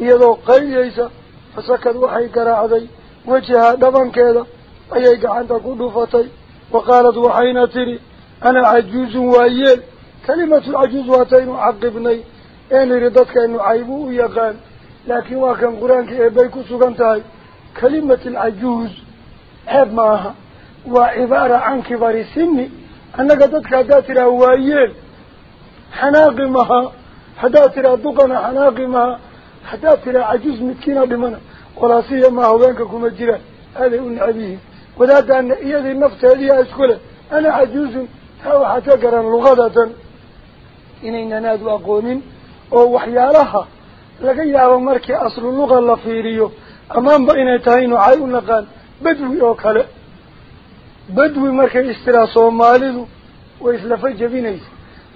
[SPEAKER 2] يدو قييسا فسكت وحي قراعدي وجهها دبن كذا أي قعنت قدفتي وقالت وحينا تري أنا عجوز وأيل. كلمة العجوز واتين عقبني. أين ردتك أنه عيبوه يقان لكن وكان قرآنك إبايكو سوغانتاي كلمة العجوز عيب معها وعبارة عن كبار السن أنك تدك هداتنا وايين حناقي مها هداتنا دقنا حناقي مها هداتنا عجوز متكينا بمنا ولا وذات أن يدي النفط هذه أسكولة أنا عجوز هو حتى قران لغضة إنينا نادوا أقونين أو وحيالها لكي يابا مركي أصل اللغة اللفيريو أمام بإنه تهينو عيون قال بدوي أو كلا. بدوي مركي استرا صومالي وإسلافي جبينيس.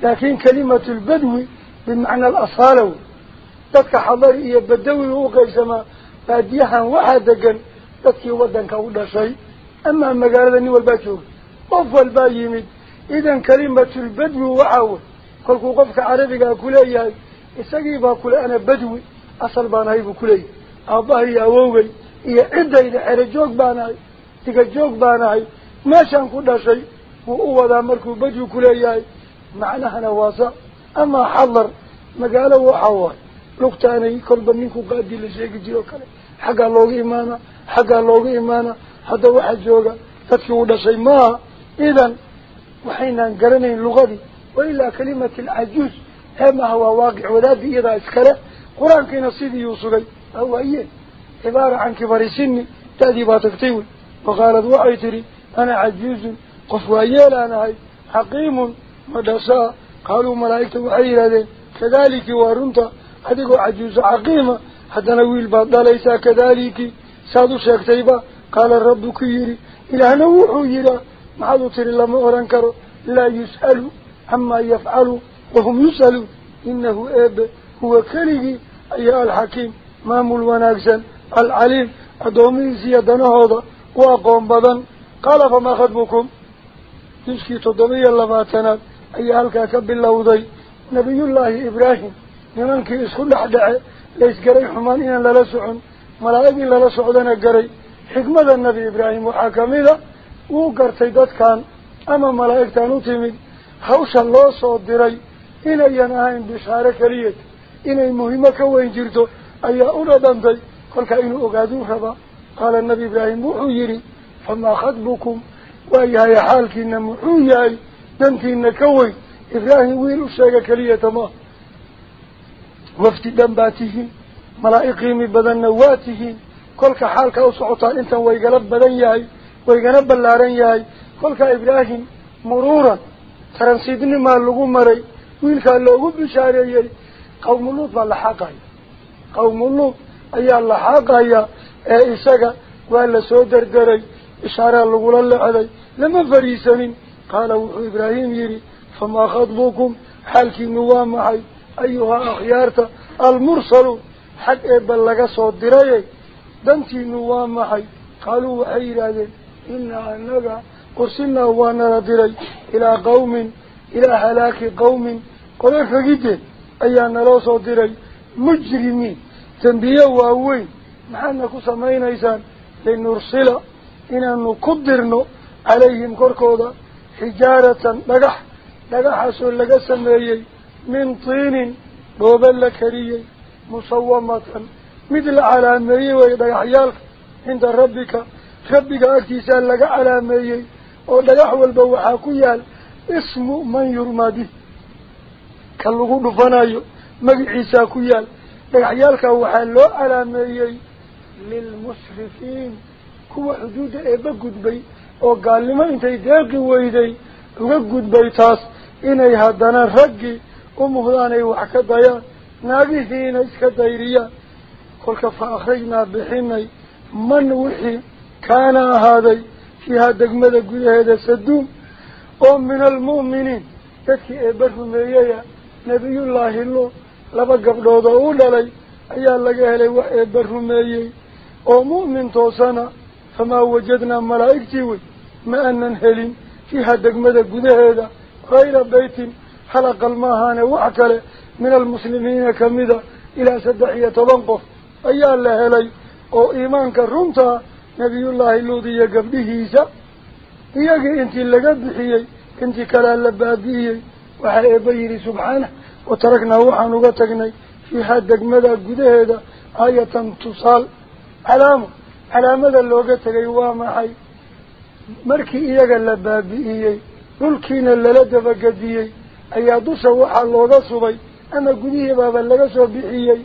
[SPEAKER 2] لكن كلمة البدوي بمعنى الأصالة. تدك حضرية بدوي وقيسما. باديها وحدقا تدكي ودن كودا شيء. أما مقالة نيوال باتشوك أفضل بايمد إذن كلمة البدوي وحاول كل قفك عربي كلية إساقي كل أنا بدوي أصل بانهاي بكلية أباهي أووي إيا عدة إذا حرجوك بانهاي تكجوك بانهاي ما شان كل شيء وهو ذا مركو بدوي كلية معناها نواسا أما حضر. مقالة وحاول لقتاني كل بنينكو قادي لشيك جيرو كله حقا لوغ إيمانا. حقا لوغ إيمانا. هذا واحد جوغا تدكي شيء ما إذن وحينا نقرنين لغدي وإلا كلمة العجوز هما هو واقع ولا بإذا إسكره قرآن كي نصيدي يوصلي هو إيه عبارة عن كبار سني تأدي باتكتيوي وقالت وعيتري أنا عجوز قفوا إيالا أنا هاي حقيم مدساء قالوا ملائكة وحيرا ذي كذلك وارنت هذه عجوز عقيمة حتى نويل بعض ليس كذلك قال الرب كيري إلى نوحو يرى. محادو تري لما أرنكر لا يسأل عما يفعل وهم يسألوا إنه إب. هو كليه أي الحكيم. مامل وناكسا العليم. أدومي سيادنا هذا وأقوم بدن قال فما خطبكم؟ يشكي تضمي اللباتنا أي هلكا كب اللوضي. نبي الله إبراهيم. laysgaray xumaan inaan lala socon malaa'ig in lala socdana garay hawsha loo soo diray inayan ahayn bishaare keliyad inay muhiimo ka weyn jirto ayaa u dhadhantay kolkaa inuu ogaaduu rabaa qaala nabi ibraahim wuxuu yidhi famaa khadbukum waa yahay xaalkiina muxuu yahay dantiina ka weyn ibraahim wiil u sheega keliyata maaha wafdi dhan baa tihiin malaa'ig qiimi badanna waa tihiin kolka xaalka u socotaan intan waygala badan yahay waygana ballaaran yahay kolkaa ibraahim muruuran taransiidnimaa lagu maray wiilkaa loogu bishaareeyey qawmuluud baa la xaaqaya qawmuluud ayaa la xaaqaya ee isaga waa la soo derderay ishaaraa lagula lecday lama fadhiisanin qaala wuxuu ibraahim yidhi famaa khadbukum xaalkiinu waa maxay ayuhaa akhyaarta almursaluun xag eebba laga soo dirayay yidhaahdeen inaa anaga ursilnaa waa nala diray ilaa qawmin ilaa halaaki qawmin qolo rogiddeed ayaa naloo soo diray mujrimiin dembiye waaweyn maxaadna ku samaynaysaan linursila inaanu ku dirno calayhim korkooda xijaaratan dhagax dhagaxaasoo laga sameeyey min tiinin dhooba la kariyey musawamatan rabbika rabbiga agtiisaa laga calaameeyey oo dhagax walba waxaa ku yaal ismu man yurmaa bih ka lagu dhufanayo magaciisaa ku yaal dhagaxyaalkaa waxaa loo calaameeyey lilmusrifiin kuwa xuduudda eeba gudbay oo gaalnimo intay deeqi weyday uga gudbay taas inay haddana raggii u muhdaanay wax ka dayaan naagihiina iska dayriyaan كل كف أخرجنا بحيني من وحي كان هذا في هذا جمل جل هذا سدوم أم من المؤمنين تك إبره مريا نبي الله الله لبقى بدو أول علي أي الله جل وإبره مريا أو مؤمن توسنا فما وجدنا ملائكة وي ما أن نهلين في هذا جمل جل هذا غير بيت حلق المهانة وعكله من المسلمين كمذا إلى سدحية تنقف helay oo iimaanka runtaa nebiyullaahi luud iyo gabdhihiisa iyagii intii laga bixiyey intii kalea la baabi'iyey waxaa eebba yidhi subxaanah wataraknaa waxaan uga tagnay fiiha degmada gudaheeda aayatan tusaal calaamo calaamada looga tegay waa maxay markii iyaga la baabi'iyey dhulkiina lala dabagediyey ayaa dusha waxaa looga subay ama gudihii baaba laga soo bixiyey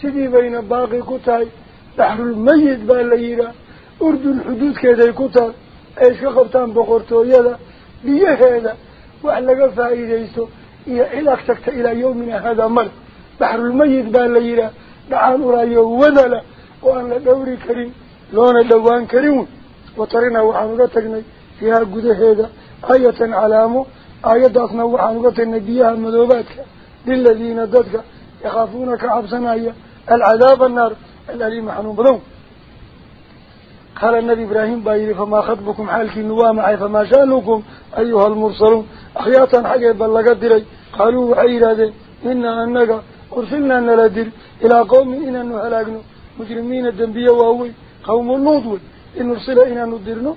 [SPEAKER 2] sidii bayna baaqi ku tahay baxrulmayid baa la yidhaah urdun xuduudkeeday ku tahay ay iska qabtaan boqortooyada biyaheeda wax laga faa'iidaysto iyo cid ag tagta ilaa yawmina haadaa male baxrulmayid baa la yidhaah dhacaan uraayo wadala oo aan la dhowri karin loona dhowaan karin wey watarinaa waxaan uga tagnay فيها قد هذا آية علامة. آية دخنا وحنوة النبي المذوباتك للذين ددك يخافونك عبسنا العذاب النار. الذي حنوم بدون قال النبي إبراهيم بايري فما خطبكم حالك النوام؟ عي فما شأنكم أيها المرسلون؟ أخياتا حقا بلغا ديري قالوا أي دي إنا أنك أرسلنا أن لا دير إلى قوم إنا نهلاقنا مجرمين الدنبية وهو قوم النوضوي إن أرسل إنا ندرنا.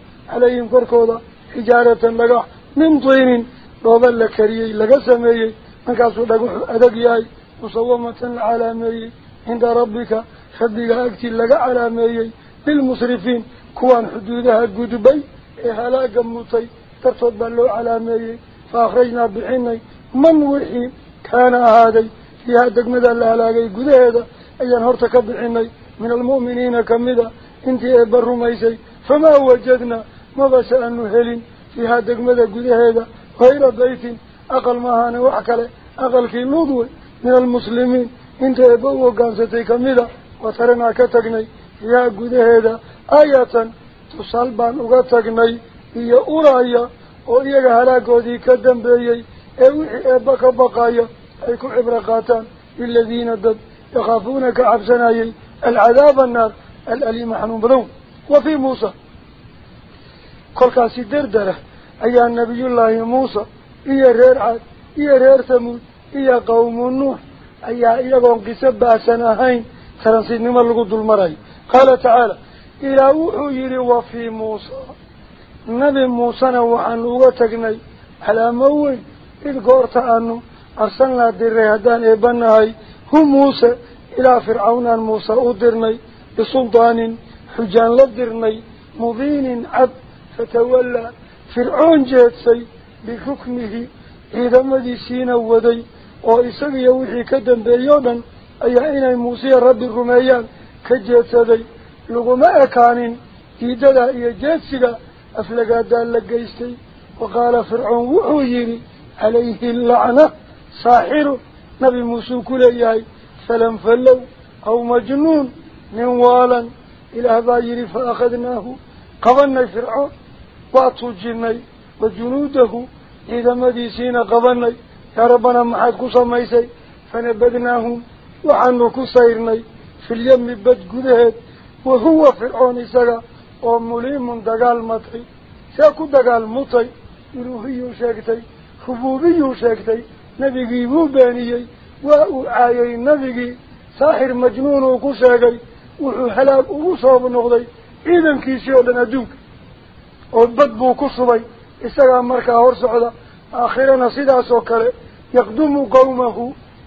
[SPEAKER 2] Dhooba la kariyey laga sameeyey markaasuu dhagaxu adag yahay musawamatan la calaameeyey cinda rabbika rabbiga agtii laga calaameeyey lilmusrifiin kuwaan xuduudaha gudbay ee halaaga mutay dartood baa loo calaameeyey fa akhrajnaa bixinay man wixii kaana ahaaday fiihaa degmada la halaagay gudaheeda ayaan horta ka bixinay min almu'miniina kamida intii eebba rumaysay famaa wajadnaa ما بس أنه هل في هذا الجمد جد هذا غير بيت. أقل ما هان وعكله أقل في نضو من المسلمين. أنت أبو وجانستي كملا وترنا كتجني يا جد هذا آية تصلب عن وقتجني هي أورايا أو هي جهلا جودي كدم بيجي أو أبك بقايا. أيكم عبرقاتا الذين ضد يخافونك عبسنا العذاب النار. الأليم حنوم وفي موسى kolkaasi derdera ayaa nabiyullaahi muusa iyo reer caad iyo reer tamuud iyo qawmu nuux ayaa iyagoon qiso baahsan ahayn taransiidnimo lagu dulmarayo qaala tacaala ilaa wuxuu yidhi wa fii muusa nabi muusena waxaanu uga tagnay calaamo weyn id goorta aanu arsalnaa diray haddaan eebanahay hu muuse ilaa fircawnaan muuse u dirnay bisuldaanin xujaan la dirnay mubiinin cad فتولى. فرعون جهتسي بحكمه إذا مديسين ودي. وإساق يوحي كدن بيوبا أي إنا الموسيا رب الرميان كجهتسي لغماء كان إيدالا إيا جهتسي أفلقا دالا قيستي وقال فرعون وحويري عليه اللعنة. ساحر نبي موسى كليهي فلم فلو أو مجنون نوالا إلى هذا يري فأخذناه. قبلنا فرعون fanabadnaahum waxaanu ku sayrnay filyami bad gudaheed wa huwa fircoon isaga oo muliimun dagaal matay see ku dagaal mutay iluuhiyuu sheegtay rubuubiyuu sheegtay nebigii buu beeniyey waa uu caayay nebigii saaxir majnuun uu ku sheegay wuxuu halaag ugu soob noqday ciidankiisii oo dhan adduunka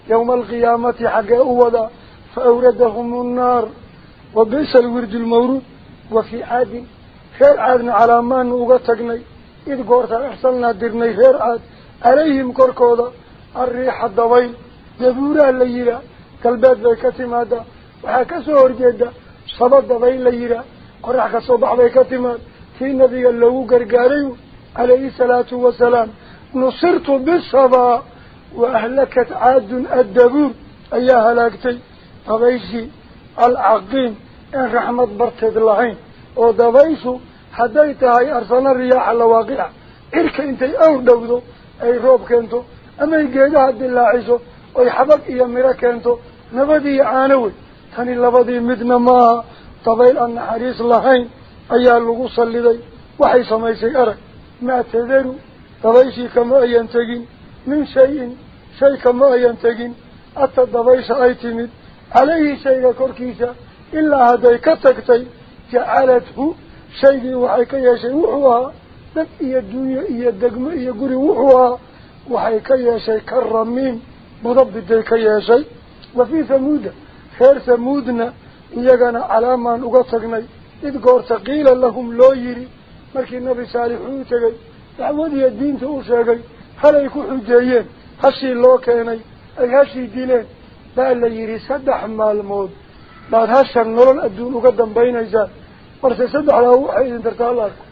[SPEAKER 2] yawma alqiyaamati xaggee u wadaa fa awradahum annaar wa bi'sa alwirdu lmawruud wa fii caadin reer caadna calaamaanu uga tagnay id goortaan arsalnaa dirnay reer caad calayhim korkooda arriixa dabayl dabuuraa la yihaa galbeed bay ka timaadaa waxaa ka soo horjeeda saba dabayl la yihaa qorax ka soo bax bay ka timaad gargaaray calayhi salaatu wasalaam nusirtu bisabaa wa ahlakat caadun addabuur ayaa halaagtay dabayshii alcaqiim een raxmad barteed lahayn oo dabayshu hadday tahay arsana riyaaxa lawaaqica cirka intay awr dhowdo ay roob keento amay geedaha dilaaciso oy xabag iyo miro keento nabadiiyo caano wey tani labadii midna maaha dabayl aan naxariis lahayn ayaa lagu salliday waxay samaysay arag maa tadaru dabayshii kama ayan tegin min shay-in shay kama ayan tegin ata dabaysha ay timid calayhi shayga korkiisa ilaa hadday ka tagtay jacalathu shaygii waxay ka yeeshay wuxuu ahaa dad iyo dunyo iyo degmo iyo guri wuxuu ahaa waxay ka yeeshay ka ramiim budabiday ka yeeshay wa fii samuuda reer samuudna iyagana calaamaan uga tagnay nabi saalix uu tegey dacwadiiyo diinta u sheegay halay ku xujeeyeen hashii loo keenay ay hashii dileen baa la yidhi saddex maalmood baad hashan nolol adduun uga dambaynaysaan marse saddexdaa waxay idin tartaa alla arko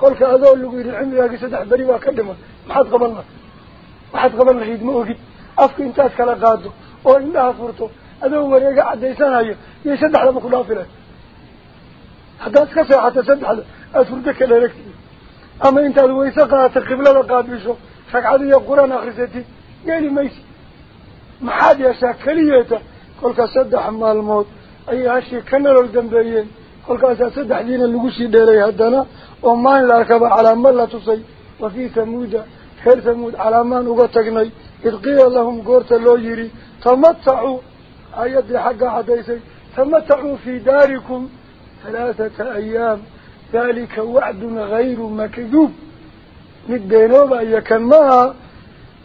[SPEAKER 2] kolka adoo lagu yidhi cimrigaagii saddex beri baa ka dhiman maxaad qaban lahay waxaad qaban lahayd ma ogid afka intaad kala qaado oo indhaha furto adoo wareega caddaysanayo yay saddexdaba ku dhaafi lahay seexato saddexda aada hurdo ka dheregtid ama intaad wayse qaata qiblada qaabisho ragcad iyo qur-aan akrisatid yeeli maysi maxaad yeeshaa keliyeeta kolka saddex maalmood ayay hashii ka nolol dambeeyeen kolkaasaa saddexdiina lagu sii dheeray haddana oo maalin la arkaba calaamo la tusay wa fii tamuuda reer tamuud calaamaan uga tagnay id qiila lahum goorta loo yidhi tamatacuu aayaddii xagga caddaysay tamatacuu fii daarikum ثلاثة أيام ذلك وعد غير مكذوب. من بينهما يكن معها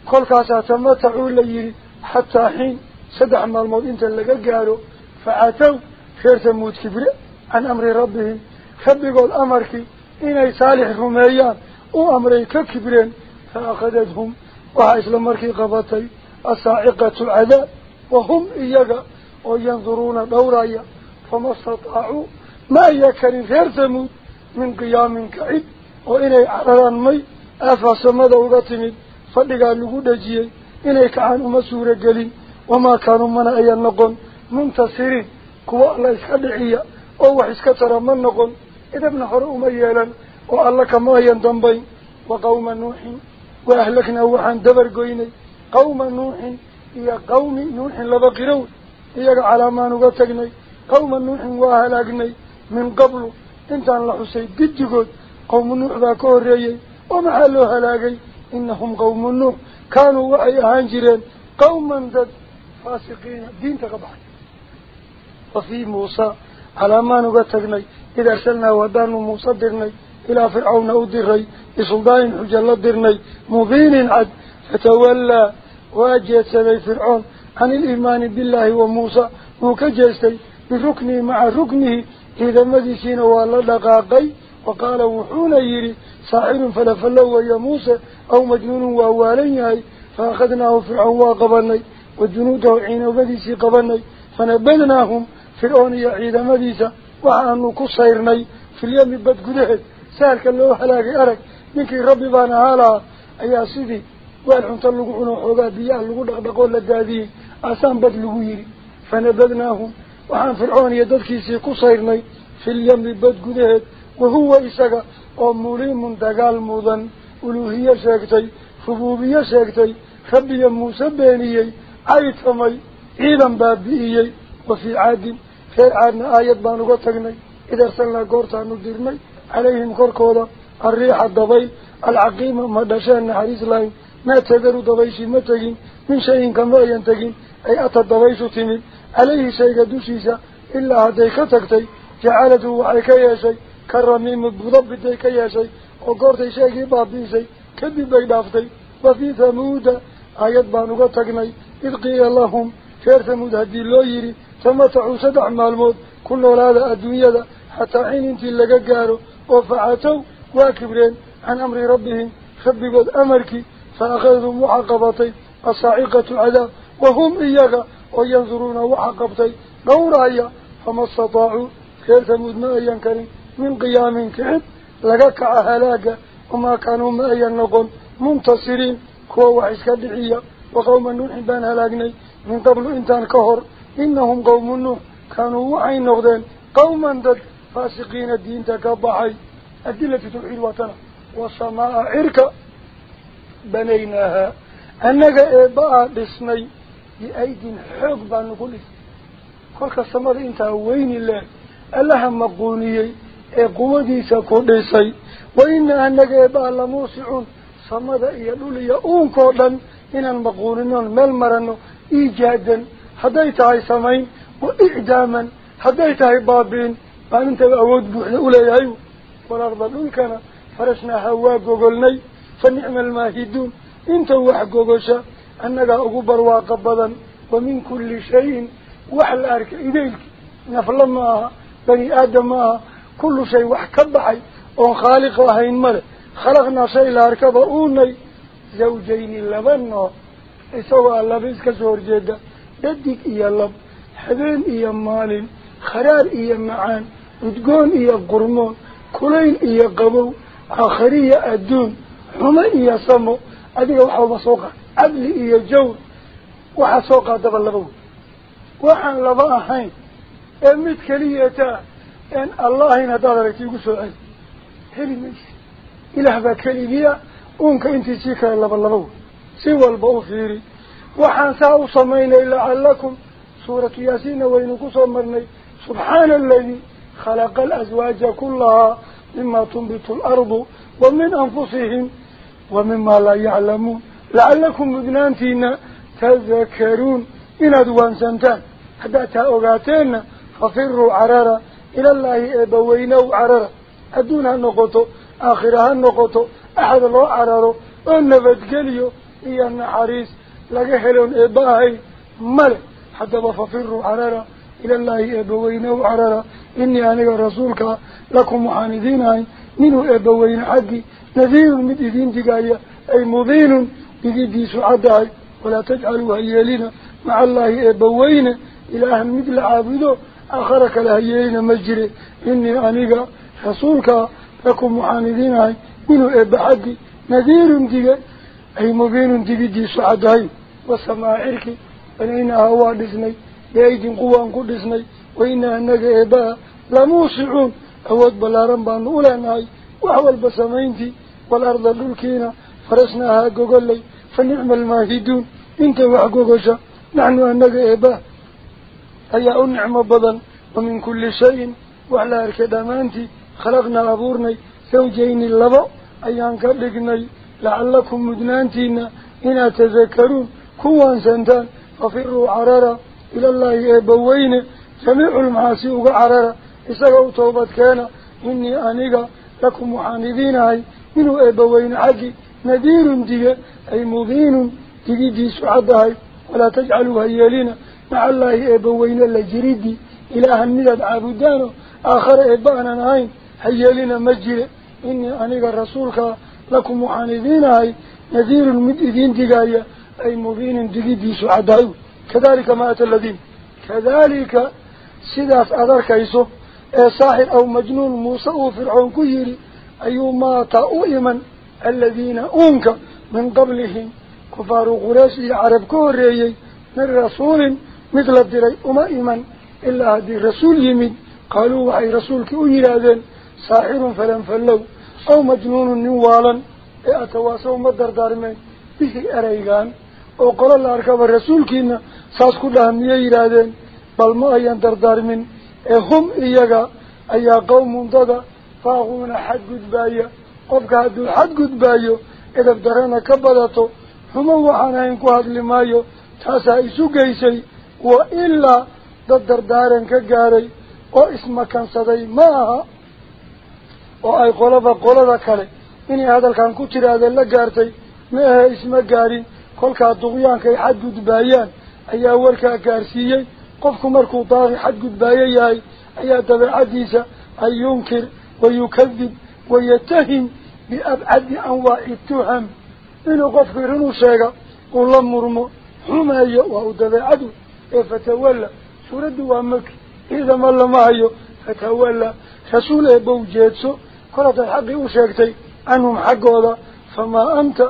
[SPEAKER 2] كل قصة ما تعول لي حتى حين سدع ما الموضين تلقى قالوا فعاتوا خير تموت كبري عن أمر ربهم فبقوا أمرك إني صالحهم أيام وأمريك كبرين فأخذتهم. وعيس لمرك قبطي أصائقة العذاب. وهم إيجا وينظرون دورايا فما استطاعوا ma aya karin reer tamuud min qiyaamin kacid oo inay cararaan may aafaa samada uga timid fadhigaa lagu dhejiyey inay kacaan uma suuro gelin wamaa kaanuu mana ayan noqon muntasiriin kuwa alla iska dhiciya oo wax iska tara ma noqon idabna hore uma yeelan oo alla kama ayan dambayn wa qawma nuuxin wa ahlaknaa waxaan dabar goynay qawma nuuxin من قبل. انت عن الحسين قد يقول قوم نوح ذاكو الرأي وما هلاقي إنهم قوم نوح. كانوا وعي هانجرين. قوما ذات فاسقين. دين تقبعي وفي موسى على ما نغتغني إذا أرسلنا ودان موسى درني. إلى فرعون أدري إسلطان الله درني. مبين عد. فتولى واجهة سبي فرعون. عن الإيمان بالله وموسى. وكجلسي بركني مع ركنه. إذا مدسين والله دقاقي وقال وحون يري ساحر فلفلو يا موسى أو مجنون وأوالي فأخذناه فرعون وقبلني وجنوده عين مدسي قبلني فنبذناهم فرعون يعيد مديسة وعنو كصيرني في اليوم بد قدهد سالك اللو حلاقي أرك منك ربي وعن فرعون يددكيسي كصيرني في اليوم بد قدهد وهو إساق وموليم دقال موضن ألوهية شاكتي ربوبية شاكتي خبي موسى بينيي عيتمي عيدا بابئيي وفي عاد خير عادنا آيات بانوغا تغني إذا أرسلنا قورتا ندرني عليهم كوركودا الريح الضبيل العقيمة مدشان حريس لاين ما تذروا ضبيشي شيء عليه شيء دوشيسا إلا هديك تكتي جعلته وحيكي شيء كرميم بضبط كي شيء وقرتي شيء بابيسي كذب بيدافتي وفي ثمود آيات بانوغا تغني إذ قيل لهم خير ثمود هدي الله يري تمتعوا سدع مالموت كل هذا الدنيا حتى حين انت لقى قاروا وفعتوا واكبرين عن أمر ربهم خبقوا أمرك فأخذوا معاقبتي الصاعقة عذاب وهم وينظرون وعاقبتي نورايا فما استطاعوا خير ثمود ما ينكرين من قيام كعب لقى هلاك وما كانوا ما ينقون منتصرين كوا وحسك دعية وقوم نوح بان هلاقني من قبل انتان كهر إنهم قوم نوح كانوا وعين نغدين قوما دد فاسقين الدين تكبحي أدلة توحيد وطنا والسماء عركة بنيناها أنك إباء مقونيي قوتيسا كوديسي وإن أنك إباء لموسعون samada iyo dhul iyo uunkoo dhan inaan maquulinoon meel marano iijaadan hadday tahay samayn wa icdaaman hadday tahay baabiin maalintaba awood buuxda uleeyahay walarda dhulkana farashnaaha waa gogolnay fa nicma almaahiduun inta wax gogosha shayin wax la arka idaylki nafla ma aha bani aadam ma aha kullu shay wax ka baxay oon khaaliq ahayn male خلقنا شيء لاركب أوني. زوجين لبنو. إسوا اللبس كسور جدا ددك إيا لب. حبين إيا مالين. خرار إيا معان. ودقون إيا قرمون. كلين إيا قبو. آخرية أدون. حما إيا سمو. أديك وحاو بسوقا أبل إيا جور وحا سوقا دبا لبو وحا لبا حين أمد كليتا أن الله هنا دارك يقول هلي ميسي إله بكليبيا أنك أنت سيكا لبلبو سوى البوفيري وحان ساو صمينا لعلكم سورة ياسين وينكو صمرني سبحان الذي خلق الأزواج كلها مما تنبت الأرض ومن أنفسهم ومما لا يعلمون لعلكم مبنانتين تذكرون إن أدوان سنتان. حتى تأغاتين ففروا عرارا إلى الله إبوينو عرارا أدونا نقطو آخرها النقطة أحد الله عراره النبت قليو إيا النحريس لقهلون إباهي. ملك حتى ففروا عرارة إلى الله إبوينه عرارة إني أنا رسولك. لكم محاندين. منه إبوين بجدي سعداي ولا تجعلوا هيالنا مع الله إبوين. إله مثل عابده آخرك لهيالنا مجري إني أنا رسولك لكم معاندين هاي منو إبا حقي نذير ديك أي مبين ديك دي سعداي والسماء عركي بنيناها وادسني بأيد قوان قدسني وإنا أنك إبا لموسعون أود بلارن بان أولاناي. وهو البسمينتي والأرض للكينا فرسناها قوغلي فنعم الماهدون انت وحقوقشا نحن أنك إبا أي أنعم بضن ومن كل شيء. وعلى الكدامانتي خلقنا أبورني زوجين اللبأ. أيان كدقني لعلكم مدنانتين. إنا تذكرون كوان سنتان. ففروا عرارا إلى الله يبوين جميع المعاسي عرارا إساقوا توبت كان. إني أنيقا lakum waxaan idiinahay minuu eebbaweyne xaggi نذير دي أي مبين ديه ديس عده ولا تجعلوا هيالين. مع الله إبوين لجريدي إله النداد عبدانه آخر إبانا هاي هيالين مجل إني أنيق الرسولك لكم معاندين هاي. نذير المدئذين ديه أي مبين ديه ديس عده كذلك ما أتى الذين. كذلك سيداف أدار كيسو. أي صاحب أو مجنون موسى وفرعون كيري. أيو ماتا أؤيمن ku yidhi ayuu maata u iman aladiina uunka min qablihim kufaaru quraysh iyo carab ka horreeyey min rasuulin mid la diray uma iman ilaa haddii rasuul yimid qaaluu waxay rasuulkii u yidhaahdeen saaxirun falanfallow aw majnuunun nin waalan ee atawaasaw ma dardaarmeen bihi ereygan oo qolo la arkaba rasuulkiina saas ku dhaha miyay yidhaahdeen faaquuna xadgudbaaya qofka hadduu xadgudbaayo edab darana ka badato xumo waxaan ahayn ku hadli maayo taasaa isu geysay wa ilaa dad dardaaran ka gaaray oo ismakansaday ma aha oo ay qolaba qolada kale inay hadalkan ku tiraadeen la gaartay ma ahe isma gaarin kolkaa duqyaankay xadgudbaayaan ayaa warkaa gaarsiiyey qofku markuu daaqi xadgudbaayo yahay ayaa dabeecadiisa an yunkir wayukadib wayatahim بأبعد أنواع التهم إنه غفر نشيغ قل مرمو. حماية وأدب عدو. إيه فتولى. سورة دوامك إذا ما الله معي فتولى. فسوله بوجيتسو كرة الحق أشيغتي أنهم حق الله فما أنت.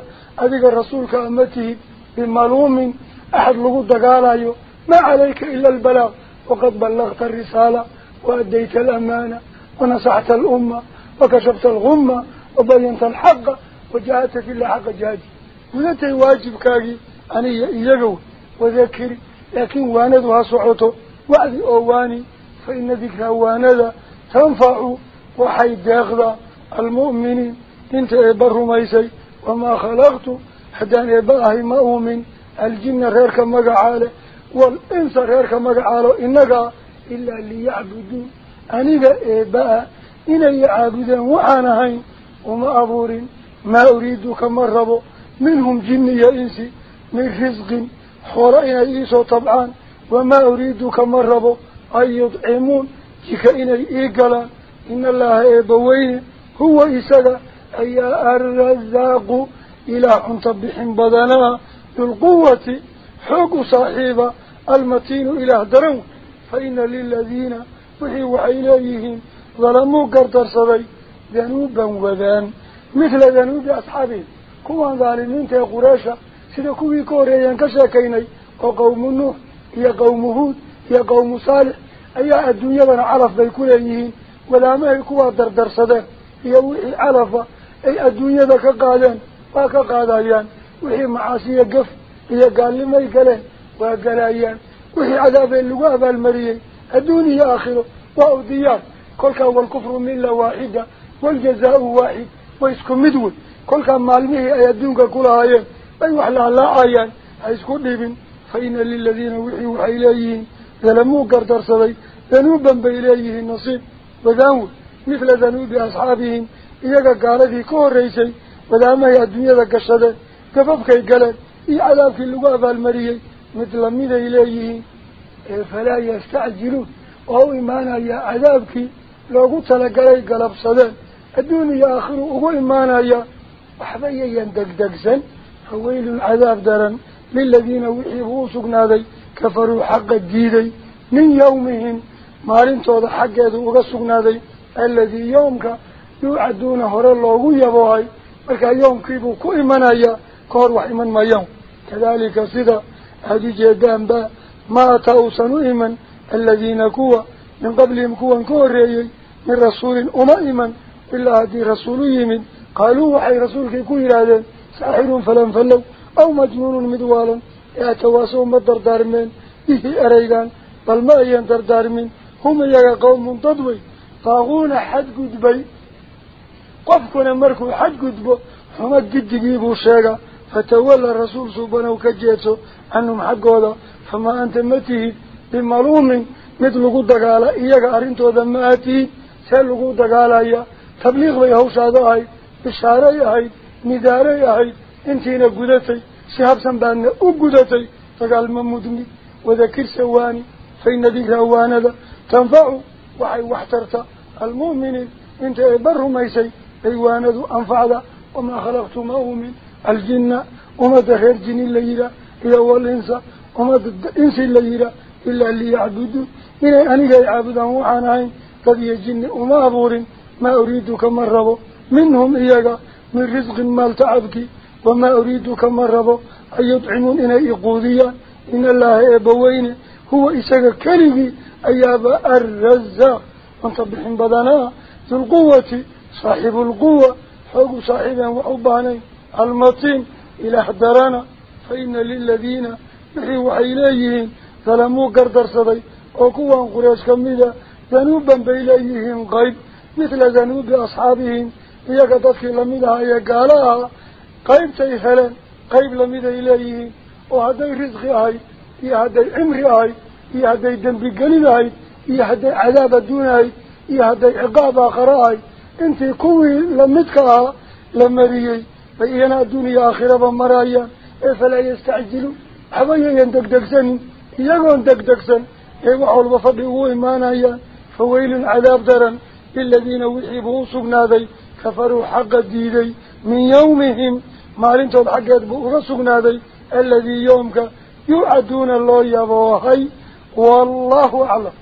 [SPEAKER 2] أذيك الرسول كأمته. بمعلوم. أحد لغو الدقال ما عليك إلا البلاغ. وقد بلغت الرسالة. وأديت الأمانة. ونصحت الأمة. وكشفت الغمة. وبينت الحق وجاءت في الله حق جهادي ولتي واجب كاقي أني إيجو وذكري. لكن واندها صعوته وعدي أواني. فإن ذكر واندا تنفع وحي داخل المؤمنين انت إبر ميسي. وما خلقت حتى إباه ما أؤمن الجن غيرك مقعاله. والإنس غيرك مقعاله. إنك إلا ليعبدون. أنيقا إيباء إنا يعبدون وعانا هين وما أبور ما أريد كما ربو. منهم جن يا إنسي من رزق حورئنا إيسو طبعا وما أريد كما ربو أن يطعمون. جيك إنا إيقلا إن الله إيبوين هو إساق أي الرزاق إلى أنطبح بدنا. بالقوة حق صاحبة المتين إلى درون. فإن للذين وحي وحيليهم ظلموا قرطر صدي ذنوبا وذان مثل ذنوب أصحابهم كوان ظالمين تي قراشا سيدا كوي كوريا كشاكيني وقوم نوح هي قوم هود هي قوم صالح. أي الدنيا بنا عرف بيكوليهم ولا ما يكوا دردر صدي هي وحي عرفة أي الدنيا ذاك قادان باك قادايان وحي معاصي قف هي قال لي ما يقلين وقلايان وحي عذاب اللقاء بالمريي الدنيا آخرة وأوديان. كل كان والكفر ملة واحدة والجزاء واحد ويسكن مدول كل كان معلمه أي الدنيا كلها آيان أي وحلا لا آيان هيسكن ديبن. فإن للذين وحي وحيليين ظلموا قردر صدي ذنوبا بإليه النصيب وذنوب. مثل ذنوب أصحابهم إياك قالتي كور ريسي. وذاما هي الدنيا ذاك الشدى كففك يقلن إي في اللقاء بالمريي مثل ميدا إليه فلا يستعجلون. وهو إيمانا يا عذابك. لو قلت لك لي قلب صدان الدنيا آخر هو إيمانا يا أحبايا يندق دقسا فويل العذاب درا للذين وحيبوا سقنا ذي كفروا حق الديدي. من يومهم ما رنتوا ذا حق يدوغا سقنا ذي. الذي يومك يوعدون هر الله يبوهي فكا يوم كيبو كو إيمانا يا كور وحيمن ما يوم. كذلك صدا هذه جدام با ما تأوسن إيمان. الذين كوا من قبلهم كوا كوا رأيي من رسول أمائما haddii rasuul u yimid qaaluu waxay rasuulkii ku yidhaahdeen saaxirun falanfallow aw majnuunun mid waalan ee atawaasow ma dardaarmeen bihi ereygan bal ma ayan dardaarmin hum iyaga qawmun dad wey daaquuna xadgudbay qofkuna markuu xadgudbo xuma giddigiibuu sheega fatawalla rasuul suubanow ka jeedso canhum xaggooda famaa anta ma tihid bimaluumin mid lagu dagaala iyaga arrintooda ma aad tihid see lagu dagaalaya ahayd nidaaray ahayd intiina gudatay si habsan baadna u gudatay dagaalma mudni wadakir sawaani faina dikra waanada tanfacu waxay wax tarta almu'miniin inta ay bar rumaysay bay waanadu anfacda wamaa khalaqtu ma umin aljinna ummadda reer jini la yihaa iyo walinsa ummadda insi la yihaa ilaa liyacbuduun inay aniga ay caabudaan waxaan ahayn dad iyo jinni uma abuurin ما أريد كما ربو. منهم إياك من رزق مال تعبك. وما أريد كما ربو. أن يطعمون إنا إقوذيا إن الله إبوين هو إساك كريبي أيابا الرزاق وانت بحن بدنا. ذو القوة. صاحب القوة. حق صاحبا وحباني المطين إلى حضرنا فإن للذين نحيو حيليهم فلموا قردر صدي وقوة قريش كميدة. ذنوبا بإليهم غيب. Ahayd iyo hadday cimri ahayd iyo hadday dembigelid ahayd iyo hadday cadaab adduun ahayd iyo hadday ciqaab aakhare ahayd intii kuwii lamidka ahaa la mariyey bay iyana adduun iyo aakhiraba marayaan ee falaa yastacjiluun waxba yayan degdegsanin iyagoon degdegsan ee wax walba fadhi ugu imaanayaan fawaylun cadaab daran بالذين وحبوا سقنادي كفروا حق الديدي من يومهم ما لنتهم حق الديدي سقنادي الذي يومك يعدون الله يبوهي والله أعلم.